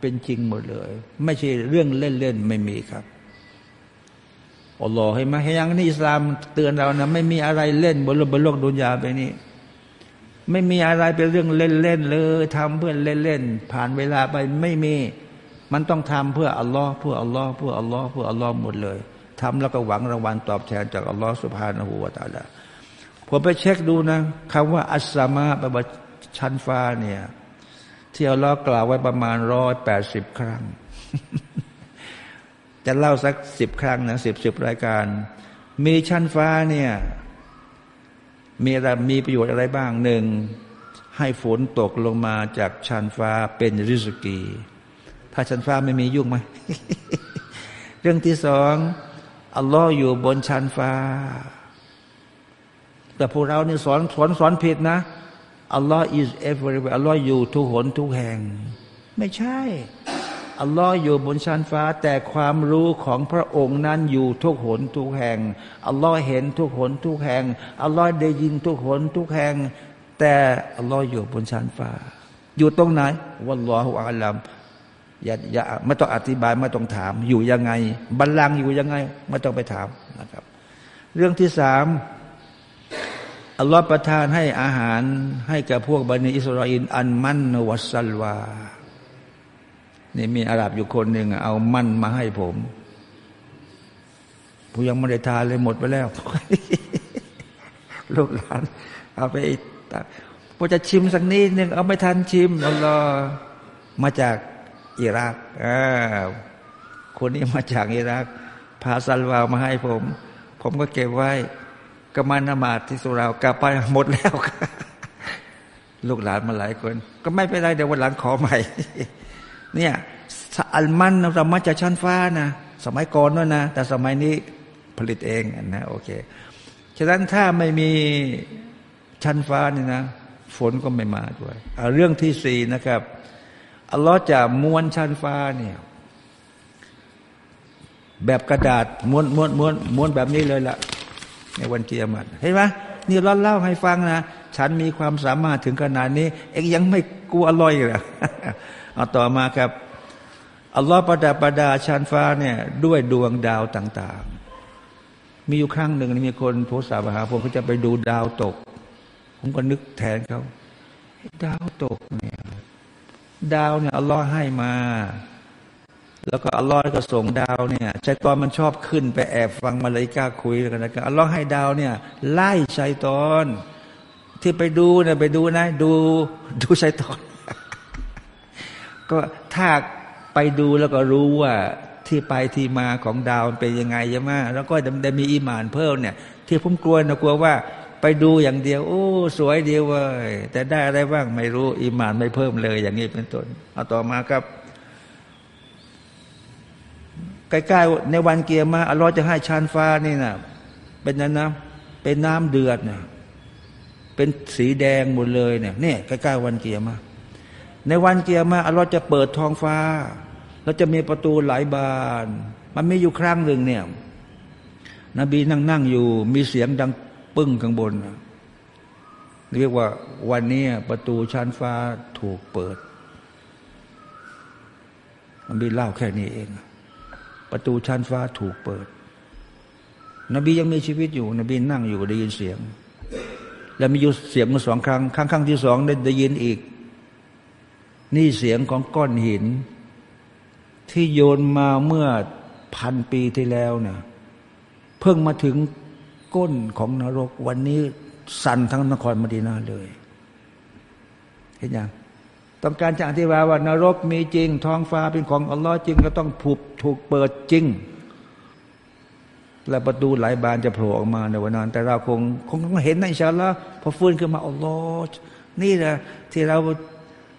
เป็นจริงหมดเลย ไม่ใช่เรื่องเล่นๆไม่มีครับอัลลอฮ์ให้มาให้ยังนี่อิสลามเตือนเรานะไม่มีอะไรเล่นบนโลกบนโลกดุนยาไปนี้ไม่มีอะไรเป็นเรื่องเล่นๆเลยทำเพื่อเล่นๆผ่านเวลาไปไม่มี มันต้องทำเพื่ออัลลอฮ์เพื่ออัลลอฮ์เพื่ออัลลอฮ์เพื่ออัลลอฮ์หมดเลยทำแล้วก็หวังรางวัลตอบแทนจากอัลลอฮ์สุภาณหูวาตาละผมไปเช็คดูนะคำว่า อัสซามาแปลว่าชั้นฟ้าเนี่ย ที่อัลลอฮ์กล่าวไว้ประมาณร้อยแปดสิบครั้ง จะเล่าสักสิบครั้งนะสิบสิบรายการ มีชั้นฟ้าเนี่ย มีอะไรมีประโยชน์อะไรบ้างหนึ่งให้ฝนตกลงมาจากชั้นฟ้าเป็นริสกี ถ้าชั้นฟ้าไม่มียุ่งไหมเรื่องที่สองอัลลอฮ์อยู่บนชั้นฟ้า แต่พวกเราเนี่ยสอนสอนสอนผิดนะ อัลลอฮ์ is everywhere อัลลอฮ์อยู่ทุกหนทุกแห่ง ไม่ใช่ อัลลอฮ์อยู่บนชั้นฟ้า แต่ความรู้ของพระองค์นั้นอยู่ทุกหนทุกแห่ง อัลลอฮ์เห็นทุกหนทุกแห่ง อัลลอฮ์ได้ยินทุกหนทุกแห่ง แต่อัลลอฮ์อยู่บนชั้นฟ้า อยู่ตรงไหนวัลลอฮฺอัลลัมอย่าอย่าไม่ต้องอธิบายไม่ต้องถาม อยู่ยังไง บัลลังก์อยู่ยังไง ไม่ต้องไปถามนะครับ เรื่องที่สาม อัลลอฮ์ประทานให้อาหารให้กับพวกบันิอิสราเอลอันมันวัสลวา นี่มีอาหรับอยู่คนหนึ่งเอามันมาให้ผมผมยังไม่ได้ทานเลยหมดไปแล้ว ลูกหลาน เอาไปพอจะชิมสักนิดหนึ่งเอาไม่ทันชิมอัลลอฮ์มาจากอิรักคนนี้มาจากอิรัก พาซัลวามาให้ผม ผมก็เก็บไว้ ก็มานมาที่สุรากลับไปหมดแล้ว ลูกหลานมาหลายคน ก็ไม่เป็นไรเดี๋ยววันหลังขอใหม่ เนี่ยอัลมันเรามาจากชั้นฟ้านะสมัยก่อนด้วยนะ แต่สมัยนี้ผลิตเองนะโอเคฉะนั้นถ้าไม่มีชั้นฟ้านี่นะ ฝนก็ไม่มาด้วยเรื่องที่สี่นะครับอัลลอฮ์จะม้วนชั้นฟ้าเนี่ยแบบกระดาษม้วนม้วนม้วนม้วนแบบนี้เลยละ ในวันเกียรติเห็นไหมนี่เราเล่าให้ฟังนะ ฉันมีความสามารถถึงขนาดนี้ เองยังไม่กลัวอร่อยเลยเอาต่อมาครับอัลลอฮ์ประดับประดาชันฟ้าเนี่ยด้วยดวงดาวต่างๆ มีอยู่ครั้งหนึ่งมีคนโพสต์าหาผมเขาจะไปดูดาวตก ผมก็นึกแทนเขาดาวตกเนี่ย ดาวเนี่ยอัลลอฮ์ให้มา แล้วก็อัลลอฮ์ก็ส่งดาวเนี่ยชัยตอนมันชอบขึ้นไปแอบฟังมาเลยกล้าคุยกันนะอัลลอฮ์ให้ดาวเนี่ย ไล่ชัยตอน ที่ไปดูเนี่ยไปดูนะ ดูดูชัยตอน ก็ถ้าไปดูแล้วก็รู้ว่าที่ไปที่มาของดาวเป็นยังไงใช่ไหมแล้วก็จะมีอีมานเพิ่มเนี่ย ที่ผมกลัวนะกลัวว่า ไปดูอย่างเดียว โอ้ สวยเดียวเว้ยแต่ได้อะไรบ้างไม่รู้อิมานไม่เพิ่มเลย อย่างนี้เป็นต้นเอาต่อมาครับ ใกล้ๆในวันเกียร์มาอัลลอฮ์จะให้ชานฟ้านี่นะเป็นนั้นนะเป็นน้ำเดือดนะเป็นสีแดงหมดเลยเนี่ยนี่ใกล้ๆวันเกียร์มา ในวันเกียร์มาอัลลอฮ์จะเปิดท้องฟ้า แล้วจะมีประตูหลายบาน มันมีอยู่ครั้งหนึ่งเนี่ย นบีนั่งนั่งอยู่ มีเสียงดังปึ้งข้างบนเรียกว่าวันนี้ประตูชั้นฟ้าถูกเปิดนบีเล่าแค่นี้เอง ประตูชั้นฟ้าถูกเปิด นบียังมีชีวิตอยู่ นบีนั่งอยู่ได้ยินเสียง แล้วมีอยู่เสียงมาสองครั้ง ครั้งครั้งที่สองได้ได้ยินอีก นี่เสียงของก้อนหิน ที่โยนมาเมื่อพันปีที่แล้วเนี่ยเพิ่งมาถึงก้นของนรกวันนี้สั่นทั้งนครมดีนาเลย เห็นยัง ต้องการจะอธิบายว่านรกมีจริง ท้องฟ้าเป็นของอัลลอฮ์จริงก็ต้องผูกถูกเปิดจริง และประตูหลายบานจะโผล่ออกมาในวันนั้น แต่เราคงคงเห็นในชาละพอฟื้นขึ้นมาอัลลอฮ์นี่แหละที่เรา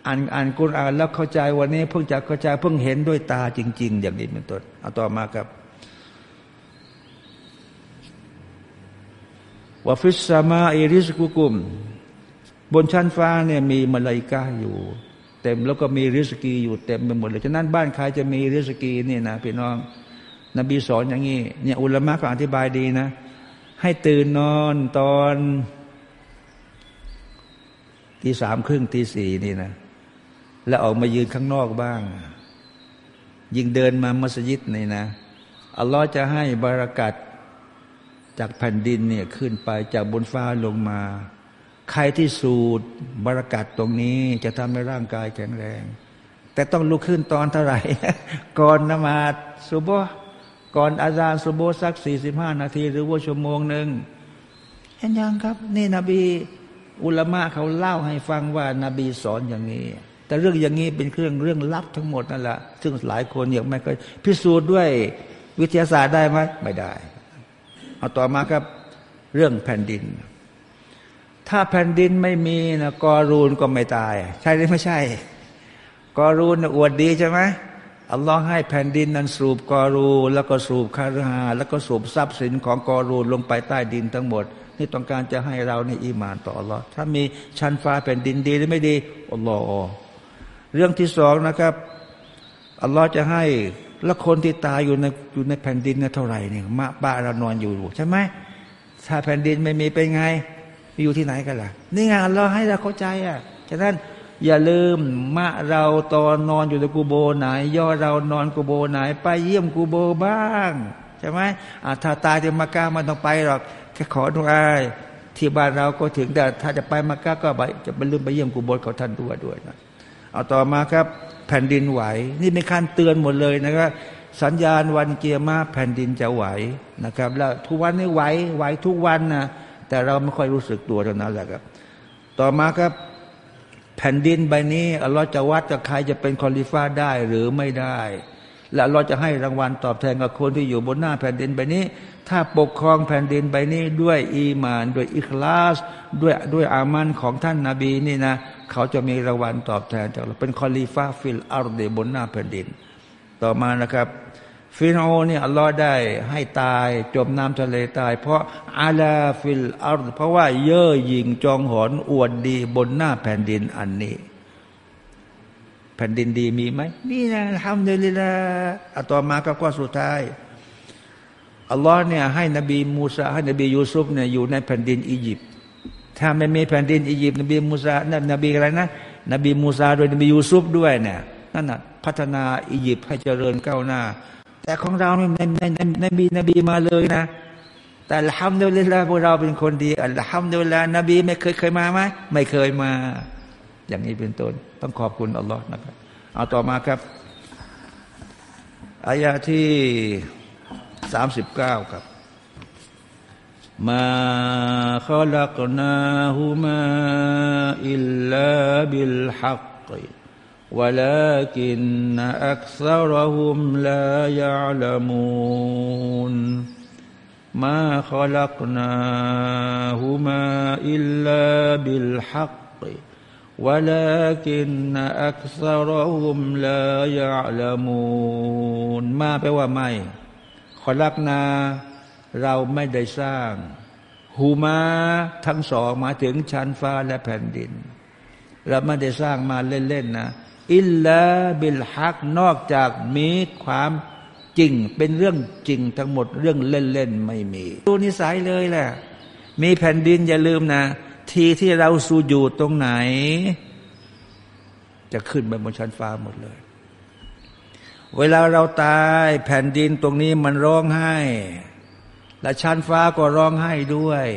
อ่านอ่านกุรอานแล้วเข้าใจวันนี้เพิ่งจะเข้าใจเพิ่งเห็นด้วยตาจริง ๆ อย่างนี้เป็นต้นเอาต่อมาครับว่าฟิสซามาอิริสกุกุม บนชั้นฟ้าเนี่ยมีมาลายกาอยู่ เต็มแล้วก็มีริสกีอยู่เต็มไปหมดเลยฉะนั้นบ้านใครจะมีริสกีนี่นะพี่น้อง นบีสอนอย่างนี้เนี่ยอุลามะก็อธิบายดีนะ ให้ตื่นนอนตอนตีสามครึ่งตีสี่นี่นะ แล้วออกมายืนข้างนอกบ้าง ยิงเดินมามัสยิดนี่นะอัลลอฮ์จะให้บารักัดจากแผ่นดินเนี่ยขึ้นไปจากบนฟ้าลงมา ใครที่สูดบรากัดตรงนี้จะทำให้ร่างกายแข็งแรง แต่ต้องลุกขึ้นตอนเท่าไหร่ ก่อนนมาสุโบก่อนอาจารย์สุโบสักสี่สิบห้านาที หรือว่าชั่วโมงหนึ่งเห็นยังครับ นี่นบีอุลามะเขาเล่าให้ฟังว่านาบีสอนอย่างนี้ แต่เรื่องอย่างนี้เป็นเครื่องเรื่องลับทั้งหมดนั่นแหละซึ่งหลายคนยังไม่เคยพิสูจน์ด้วยวิทยาศาสตร์ได้ไหมไม่ได้ เอาต่อมาครับเรื่องแผ่นดิน ถ้าแผ่นดินไม่มีนะกอรูนก็ไม่ตาย ใช่หรือไม่ใช่ กอรูนอวดดีใช่ไหมอัลลอฮ์ให้แผ่นดินนั้นสูบกอรูแล้วก็สูบคาราแล้วก็สูบทรัพย์สินของกอรูนลงไปใต้ดินทั้งหมด นี่ต้องการจะให้เราในอีมานต่ออัลลอฮ์ถ้ามีชั้นฟ้าแผ่นดินดีหรือไม่ดีอัลลอฮ์เรื่องที่สองนะครับอัลลอฮ์จะให้แล้วคนที่ตายอยู่ในอยู่ในแผ่นดินนี่ยเท่าไหร่เนี่ยมาบ้าเรานอนอยู่ใช่ไหมถ้าแผ่นดินไม่มีเป็นไง อยู่ที่ไหนกันล่ะ นี่ไงอัลลอฮ์ให้เราเข้าใจอะฉะนั้นอย่าลืมมะเราตอนนอนอยู่ในกูโบไหน ย่อเรานอนกูโบไหน ไปเยี่ยมกูโบบ้างใช่ไหมถ้าตายที่มักกะมันต้องไปหรอกแค่ขอดุอาที่บ้านเราก็ถึงแต่ถ้าจะไปมักกะก็ไปจะไปลืมไปเยี่ยมกูโบเขาท่านด้วยด้วยนะเอาต่อมาครับแผ่นดินไหว นี่เป็นการเตือนหมดเลยนะครับสัญญาณวันเกียร์มาแผ่นดินจะไหวนะครับ แล้วทุกวันนี้ไหวไหวทุกวันนะ แต่เราไม่ค่อยรู้สึกตัวเท่านั้นแหละครับ ต่อมาครับแผ่นดินใบนี้อัลลอฮ์จะวัดกับใครจะเป็นคอลิฟ้าได้หรือไม่ได้ และเราจะให้รางวัลตอบแทนกับคนที่อยู่บนหน้าแผ่นดินใบนี้ ถ้าปกครองแผ่นดินใบนี้ด้วยอีมาน ด้วยอิคลาส ด้วยด้วยอามั้ลของท่านนาบีนี่นะ เขาจะมีรางวัลตอบแทนจากเราเป็นخليفة في الأرضบนหน้าแผ่นดิน ต่อมานะครับ ฟิรอูนเนี่ยอัลลอฮ์ได้ให้ตายจมน้ำทะเลตาย เพราะعلا في الأرضเพราะว่าเย่อหยิ่งจองหอนอวดดีบนหน้าแผ่นดินอันนี้ แผ่นดินดีมีไหมนี่นะทำเลยเลยล่ะต่อมาก็ข้อสุดท้ายอัลลอฮ์เนี่ยให้นบีมูซาให้นบียูซุฟเนี่ยอยู่ในแผ่นดินอียิปต์ถ้าไม่มีแผ่นดินอียิปต์นบีมูซานั่นนบีอะไรนะ นบีมูซาโดยนบียูซุฟด้วยเนี่ยนั่นน่ะพัฒนาอียิปต์ให้เจริญก้าวหน้า แต่ของเราเนี่ยในในในบีนบีมาเลยนะ แต่ الحمد للهพวกเราเป็นคนดีالحمد للهนบีไม่เคยเคยมาไหมไม่เคยมา อย่างนี้เป็นต้นต้องขอบคุณอัลลอฮ์นะครับ เอาต่อมาครับอายาที่สามสิบเก้าครับมาขลักนาหูมาอิลลาบิลฮัก ولكن أكثرهم لا يعلمون ما خلقناهما إلا بالحق ولكن أكثرهم لا يعلمون มาแปลว่าไม่ขอลักนาเราไม่ได้สร้างหูมาทั้งสองมาถึงชั้นฟ้าและแผ่นดิน เราไม่ได้สร้างมาเล่นๆนะ อิลลาบิลฮักนอกจากมีความจริงเป็นเรื่องจริงทั้งหมดเรื่องเล่นๆไม่มี ดูนิสัยเลยแหละมีแผ่นดินอย่าลืมนะ ทีที่เราสูญูตรงไหน จะขึ้นไปบนชั้นฟ้าหมดเลย เวลาเราตายแผ่นดินตรงนี้มันร้องไห้ และชั้นฟ้าก็ร้องไห้ด้วย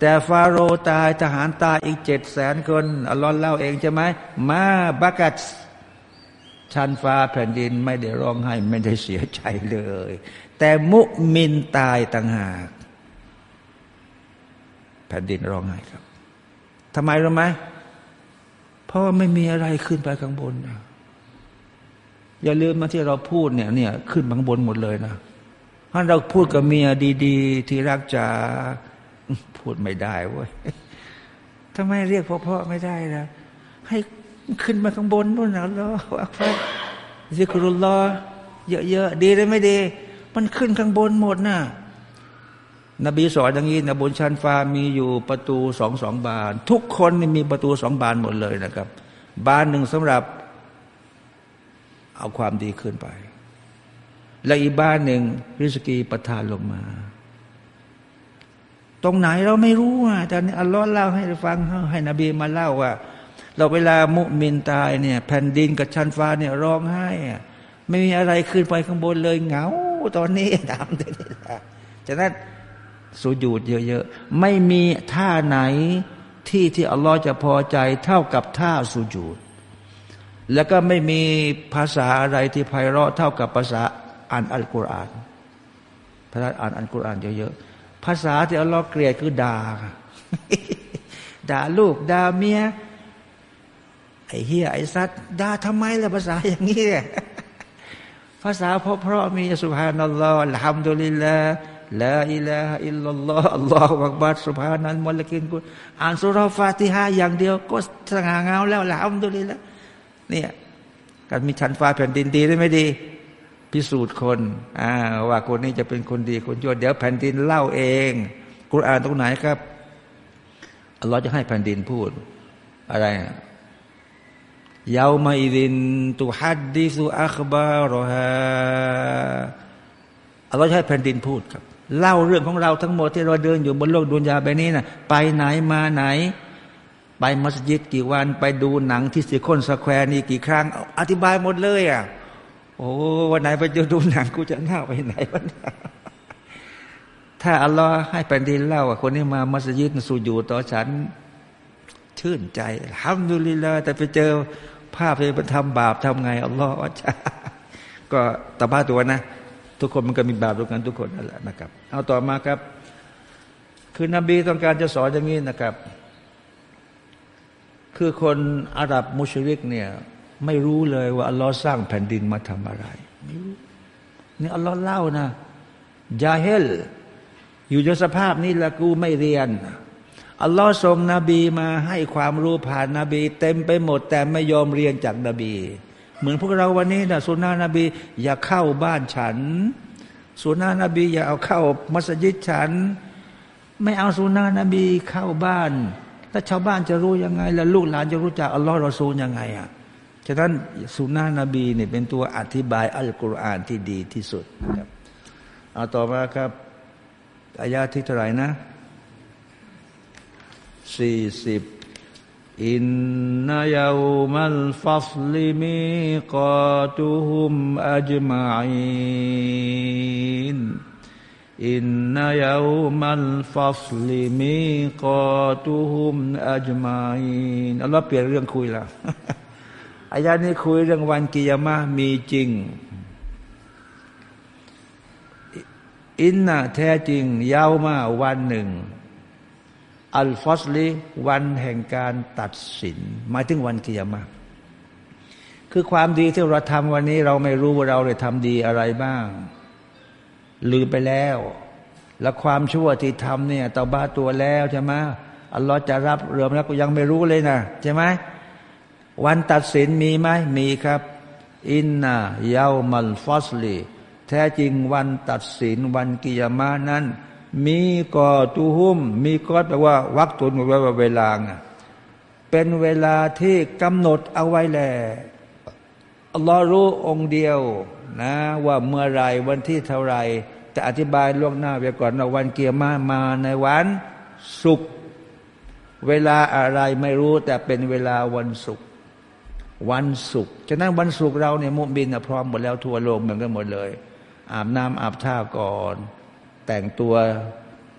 แต่ฟาโรตายทหารตายอีกเจ็ดแสนคนอัลลอฮ์เล่าเองใช่ไหมมาบักัตชั้นฟ้าแผ่นดินไม่ได้ร้องไห้ไม่ได้เสียใจเลย แต่มุมินตายต่างหาก แผ่นดินร้องไห้ครับทำไมรู้ไหมเพราะว่าไม่มีอะไรขึ้นไปข้างบนนะอย่าลืมมาที่เราพูดเนี่ยเนี่ยขึ้นข้างบนหมดเลยนะถ้าเราพูดกับเมียดี ๆ ที่รักจะ พูดไม่ได้เว้ยทำไมเรียกพ่อๆไม่ได้นะให้ขึ้นมาข้างบนนู่นนะรออักฟัรซิกรุลลอเยอะๆ ดีเลยไม่ดี มันขึ้นข้างบนหมดนะ่ะนบีสอนอย่างนี้นะบนชั้นฟ้ามีอยู่ประตูสองสองบาน ทุกคนมีประตูสองบานหมดเลยนะครับ บานหนึ่งสำหรับ เอาความดีขึ้นไป และอีกบ้านหนึ่งริสกีประทานลงมา ตรงไหนเราไม่รู้อะแต่อัลลอฮ์เล่าให้ฟังให้นบีมาเล่าว่า เราเวลามุมินตายเนี่ย แผ่นดินกับชั้นฟ้าเนี่ยร้องไห้อะไม่มีอะไรขึ้นไปข้างบนเลยเหงา ตอนนี้ตามเด็ดฉะนั้นสุญูดเยอะๆ ไม่มีท่าไหนที่ที่อัลลอฮ์จะพอใจเท่ากับท่าสุญูดแล้วก็ไม่มีภาษาอะไรที่ไพเราะเท่ากับภาษาอ่านอัลกุรอานภาษาอ่านอัลกุรอานเยอะๆ ภาษาที่อัลลอฮ์เกลียดคือด่า ด่าลูกด่าเมียไอ้เฮียไอ้ซัดด่าทำไมล่ะภาษาอย่างนี้ภาษาเพราะเพราะมีสุภานัลลอฮ์ลฮัมดุลิลลาห์ลาอิลาฮอิลลัลลอฮ์อัลลอฮฺอักบัรสุภานันมุลกินกุอ่านสุรฟาติฮาอย่างเดียว ก็สง่างามแล้วละฮัมดุลิลละเนี่ยการมีชั้นฟ้าแผ่นดินดีได้ไม่ดี พิสูจน์คนว่าคนนี้จะเป็นคนดีคนชั่วเดี๋ยวแผ่นดินเล่าเองกุรอานตรงไหนครับอัลลอฮ์จะให้แผ่นดินพูด อะไรيومئذ تحدث أخبارهاอัลลอฮ์ให้แผ่นดินพูดครับ เล่าเรื่องของเราทั้งหมดที่เราเดินอยู่บนโลกดุนยาใบนี้นะไปไหนมาไหน ไปมัสยิดกี่วัน ไปดูหนังที่ซีคอนสแควร์นี่กี่ครั้ง อธิบายหมดเลยอะ โอ้วันไหนไปดูหนังกูจะน่าไปไหนวันถ้าอัลลอฮ์ให้แผ่นดินเล่าว่าคนนี้มามัสยิดสูญูต่อฉัน ชื่นใจทำดูลีลาแต่ไปเจอภาพไปทำบาปทำไงอัลลอฮ์อาจาก็ตบ้าตัวนะ ทุกคนมันก็มีบาปด้วยกันทุกคนนั่นแหละนะครับ เอาต่อมาครับ คือนบีต้องการจะสอนอย่างนี้นะครับ คือคนอาหรับมุชริกเนี่ย ไม่รู้เลยว่าอัลลอฮ์สร้างแผ่นดินมาทำอะไรไม่รู้นี่อัลลอฮ์เล่านะยาเฮล อยู่ในสภาพนี้ละกูไม่เรียน อัลลอฮ์ส่งนบีมาให้ความรู้ผ่านนบี เต็มไปหมด แต่ไม่ยอมเรียนจากนบี เหมือนพวกเราวันนี้นะสุนานะนบี อย่าเข้าบ้านฉันสุนานะนบี อย่าเอาเข้ามัสยิดฉัน ไม่เอาสุนานะนบีเข้าบ้าน แล้วชาวบ้านจะรู้ยังไง แล้วลูกหลานจะรู้จักอัลลอฮ์รอซูลยังไงอะ ฉะนั้นสุนานะนบีเนี่ยเป็นตัวอธิบายอัลกุรอานที่ดีที่สุดนะครับเอาต่อมาครับอายาที่เท่าไหร่นะสี่สิบอินนายามัลฟัสลิมีกาตุฮุมอัจมาอินอินนายามัลฟัสลิมีกาตุฮุมอัจมาอินอัลลอฮ์เปลี่ยนเรื่องคุยละ อายานี้คุยเรื่องวันกิยามะมีจริง อินน่ะแท้จริง ยาวมาวันหนึ่ง อัลฟอสลีวันแห่งการตัดสินหมายถึงวันกิยามะคือความดีที่เราทำวันนี้ เราไม่รู้ว่าเราได้ทำดีอะไรบ้าง ลืมไปแล้ว แล้วความชั่วที่ทำเนี่ยตาบ้าตัวแล้วใช่ไหมอัลลอฮ์จะรับเรื่องแล้วก็ยังไม่รู้เลยนะใช่ไหม วันตัดสินมีไหมมีครับ อินนาเยามัลฟอสลีแท้จริงวันตัดสินวันกิยามะนั้น มีกอตูหุม มีกอแปลว่า วักตุนแปลว่าเวลาไงเป็นเวลาที่กำหนดเอาไว้แหละอัลลอฮ์รู้องค์เดียว นะ ว่าเมื่อไรวันที่เท่าไรจะอธิบายล่วงหน้าไปก่อนว่าวันเกียร์มามาในวันศุกร์เวลาอะไรไม่รู้แต่เป็นเวลาวันศุกร์ วันศุกร์ฉะนั้นวันศุกร์เราเนี่ยมุบินพร้อมหมดแล้วทั่วโลกเหมือนกันหมดเลย อาบน้ำอาบท่าก่อน แต่งตัว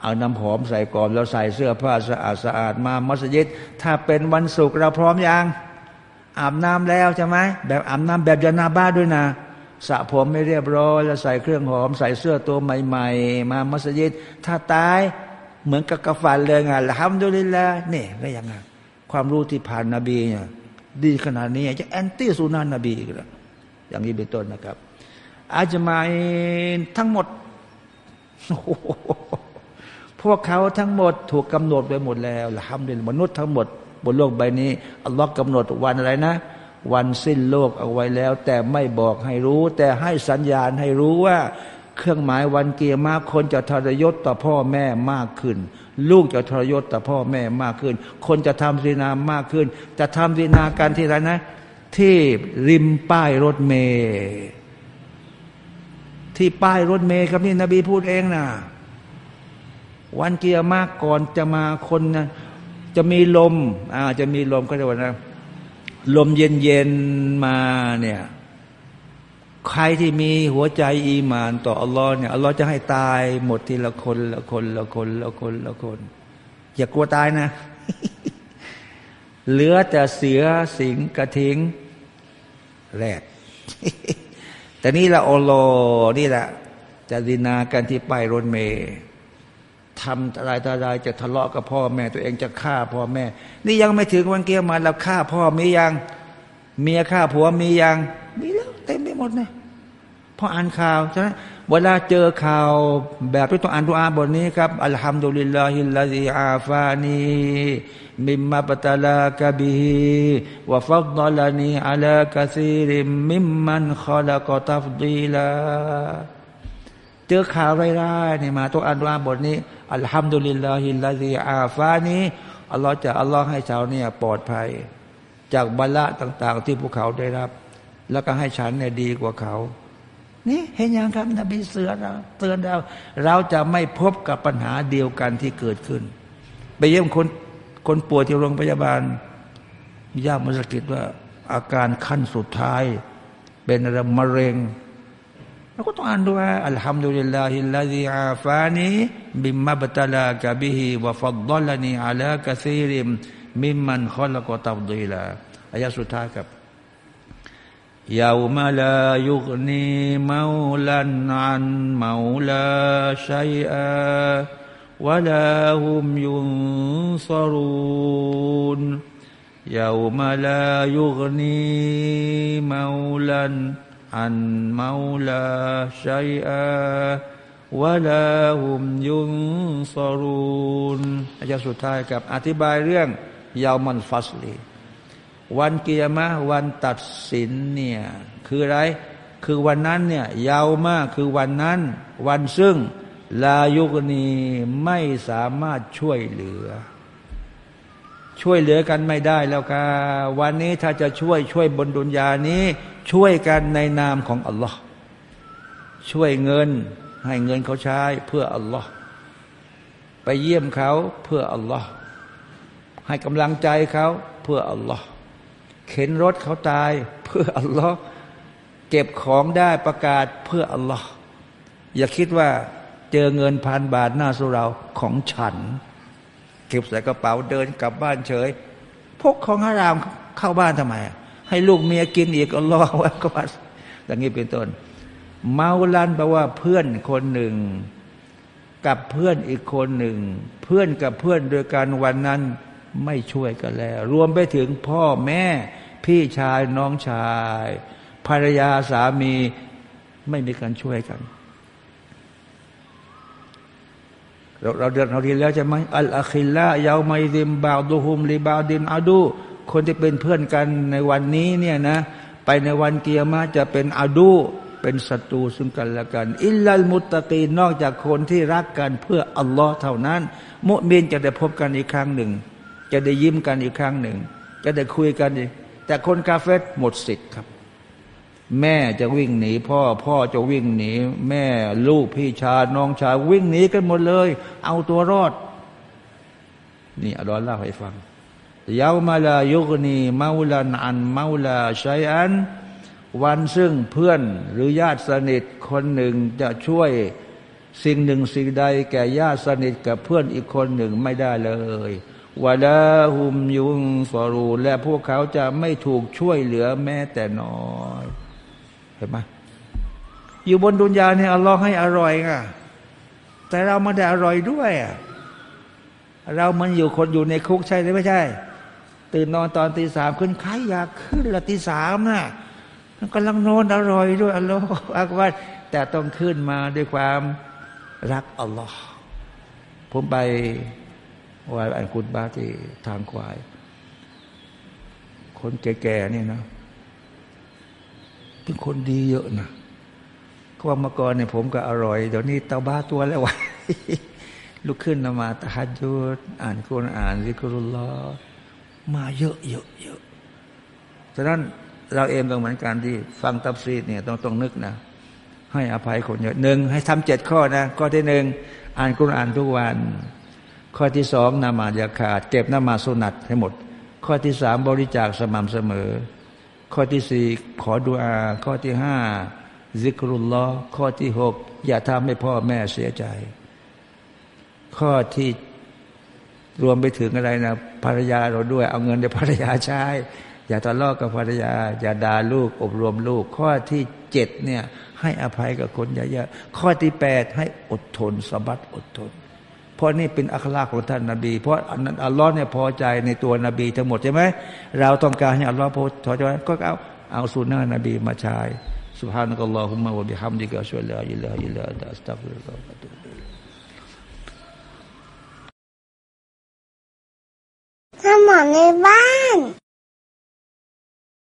เอาน้ำหอมใส่ก่อนแล้วใส่เสื้อผ้าสะอาดสะอาดมามัสยิด ถ้าเป็นวันศุกร์เราพร้อมยังอาบน้ำแล้วใช่ไหมแบบอาบน้ำแบบยานาบ้าด้วยนะสระผมไม่เรียบร้อยแล้วใส่เครื่องหอม ใส่เสื้อตัวใหม่ ๆ มามัสยิด ถ้าตายเหมือนกับกระฟันเลยไงละฮัมดุลิลละนี่ก็ยังไงความรู้ที่ผ่านนบีเนี่ย ดีขนาดนี้จะแอนตี้สุนันนบีกันอย่างนี้เป็นต้นนะครับ อาจมาทั้งหมดพวกเขาทั้งหมดถูกกำหนดไปหมดแล้วละฮัมดุลิมนุษย์ทั้งหมด บนโลกใบนี้อัลลอฮ์กำหนดวันอะไรนะ วันสิ้นโลกเอาไว้แล้ว แต่ไม่บอกให้รู้ แต่ให้สัญญาณให้รู้ว่า เครื่องหมายวันเกียร์มาคนจะทรยศต่อพ่อแม่มากขึ้น ลูกจะทรยศต่อพ่อแม่มากขึ้น คนจะทำศีนามากขึ้น จะทำศีนาการที่ไรนะ ที่ริมป้ายรถเมย์ที่ป้ายรถเมย์ครับนี่นบีพูดเองนะวันเกียร์มากก่อนจะมาคนนะจะมีลมอ่าจะมีลมก็จะว่านะ ลมเย็นเย็นมาเนี่ย ใครที่มีหัวใจอีมานต่ออัลลอฮ์เนี่ยอัลลอฮ์จะให้ตายหมดทีละคนละคนละคนละคนละคน อย่ากลัวตายนะ เหลือแต่เสือสิงกระทิงแรก แต่นี่ละโอโลนี่แหละจะดินากันที่ไปรถเมย์ทำอะไรต่ออะไรจะทะเลาะกับพ่อแม่ตัวเองจะฆ่าพ่อแม่ นี่ยังไม่ถึงวันเกียรมาแล้วฆ่าพ่อมียัง เมียฆ่าผัวมียังมีแต็มไปหมดเลยพออ่านข่าวใช่ไหมเวลาเจอข่าวแบบที่ต้องอ่านดูอาบทนี้ครับอัลฮัมดุลิลลาฮิลลาฮิอาฟานีمما ابتلاك به وفضلني على كثير ممن خلق تفضيلاเจอข่าวร้ายๆเนี่ยมาตัวอันวาบทนี้الحمد لله الذي عافانيอัลลอฮ์จะอัลลอฮ์ให้ชาวเนี่ยปลอดภัย จากบะลาต่าง ๆ ที่พวกเขาได้รับ แล้วก็ให้ฉันเนี่ยดีกว่าเขา นี่เห็นยังครับนบีสอนเราเตือนเรา เราจะไม่พบกับปัญหาเดียวกันที่เกิดขึ้น ไปเยี่ยมคนคนป่วยที่โรงพยาบาลญาติมาสะกิดว่า อาการขั้นสุดท้าย เป็นอะมะเร็งเราก็ต้องอ่านด้วยالحمد لله الذي عافاني مما ابتلاك به وفضلني على كثير ممن خلق تفضيلاอายะสุดท้ายครับ يوم لا يغني مولى عنเมาลาชัยอาวะลาหุมยุนสรุนยาวมาลายุกนีเมาลันอันเมาลาชัยอาวะลาหุมยุนสรุนอาจารสุดท้ายกับอธิบายเรื่องยาวมันฟัสลี วันเกียรมะวันตัดสินเนี่ยคืออะไร คือวันนั้นเนี่ยยาวมากคือวันนั้น วันซึ่งลายุกนีไม่สามารถช่วยเหลือ ช่วยเหลือกันไม่ได้แล้วค่ะวันนี้ถ้าจะช่วยช่วยบนดุนยานี้ ช่วยกันในนามของอัลลอฮ์ช่วยเงินให้เงินเขาใช้เพื่ออัลลอฮ์ไปเยี่ยมเขาเพื่ออัลลอฮ์ให้กำลังใจเขาเพื่ออัลลอฮ์ เข็นรถเขาตาย เพื่ออัลลอฮ์เก็บของได้ประกาศเพื่ออัลลอฮ์อย่าคิดว่าเจอเงินพันบาทหน้าสุเราของฉัน เก็บใส่กระเป๋าเดินกลับบ้านเฉย พกของฮารามเข้าบ้านทำไม ให้ลูกเมียกินอีกอัลลอฮ์ว่าก็ว่าอย่างนี้เป็นต้น เมาลันแปลว่าเพื่อนคนหนึ่ง กับเพื่อนอีกคนหนึ่ง เพื่อนกับเพื่อนโดยการวันนั้นไม่ช่วยกันแล้ว รวมไปถึงพ่อแม่ พี่ชายน้องชาย ภรรยาสามีไม่มีการช่วยกัน เราเราเดือดเราดีแล้วใช่ไหมอัลอาคิลละยาวไมดิมบาดูฮุมลีบาดินอาดูคนที่เป็นเพื่อนกันในวันนี้เนี่ยนะ ไปในวันเกียร์มาจะเป็นอาดูเป็นศัตรูซึ่งกันและกัน อิลลัลมุตตะกีนอกจากคนที่รักกันเพื่ออัลลอฮ์เท่านั้น มุมินจะได้พบกันอีกครั้งหนึ่ง จะได้ยิ้มกันอีกครั้งหนึ่ง จะได้คุยกันอีก แต่คนกาเฟตหมดสิทธิ์ครับ แม่จะวิ่งหนีพ่อพ่อจะวิ่งหนี แม่ลูกพี่ชายน้องชายวิ่งหนีกันหมดเลย เอาตัวรอด นี่อัลลอฮ์เล่าให้ฟังยาวมาลายุกนีมาลันอันมาลาชัยอัน วันซึ่งเพื่อนหรือญาติสนิทคนหนึ่งจะช่วยสิ่งหนึ่งสิ่งใด แก่ญาติสนิทกับเพื่อนอีกคนหนึ่งไม่ได้เลย วะลาหุมยุงฟอรูและพวกเขาจะไม่ถูกช่วยเหลือแม้แต่น้อยเห็นไหมอยู่บนดุนยาเนี่ยอัลลอฮ์ให้อร่อยไงแต่เราไม่ได้อร่อยด้วยเรามันอยู่คนอยู่ในคุกใช่หรือไม่ใช่ ตื่นนอนตอนตีสามขึ้นใครอยากขึ้นละตีสามน่ะกำลังนอนอร่อยด้วยอัลลอฮ์อักบัรแต่ต้องขึ้นมาด้วยความรักอัลลอฮ์ผมไป วายอันกุดบาที่ทางควาย คนแก่ๆนี่นะเป็นคนดีเยอะนะก็ว่ามาก่อนเนี่ยผมก็อร่อย เดี๋ยวนี้เตาบ้าตัวแล้ววะลุกขึ้นนมาตะฮัดยุดอ่านคุรอ่านซิกรุลลอมาเยอะเยอะเยอะฉะนั้นเราเองก็เหมือนกันที่ฟังตับซีดเนี่ยต้องต้องนึกนะให้อภัยคนเยอะหนึ่งให้ทำเจ็ดข้อนะข้อที่หนึ่งอ่านคุรอ่านทุกวัน ข้อที่สองนามาอยาขาด เก็บนามาสุนัตให้หมด ข้อที่สามบริจาคสม่ำเสมอ ข้อที่สี่ขอดุอา ข้อที่ห้าซิกรุลลอข้อที่หกอย่าทำให้พ่อแม่เสียใจ ข้อที่รวมไปถึงอะไรนะภรรยาเราด้วย เอาเงินในภรรยาใช้อย่าทะเลาะกับภรรยา อย่าด่าลูก อบรมลูก ข้อที่เจ็ดเนี่ย ให้อภัยกับคนเยอะๆข้อที่แปดให้อดทนสบัดอดทน เพราะนี่เป็นอัคลาของท่านนาบี เพราะอัลลอฮ์เนี่ยพอใจในตัวนบีทั้งหมดใช่ไหมเราต้องการให้อัลลอฮ์พอใจก็เอาเอาสุนนะนบีมาใช้ سبحانك اللهم وبحمدك أشهد أن لا إله إلا أنت أستغفرك وأتوب إليك ทำหมอในบ้าน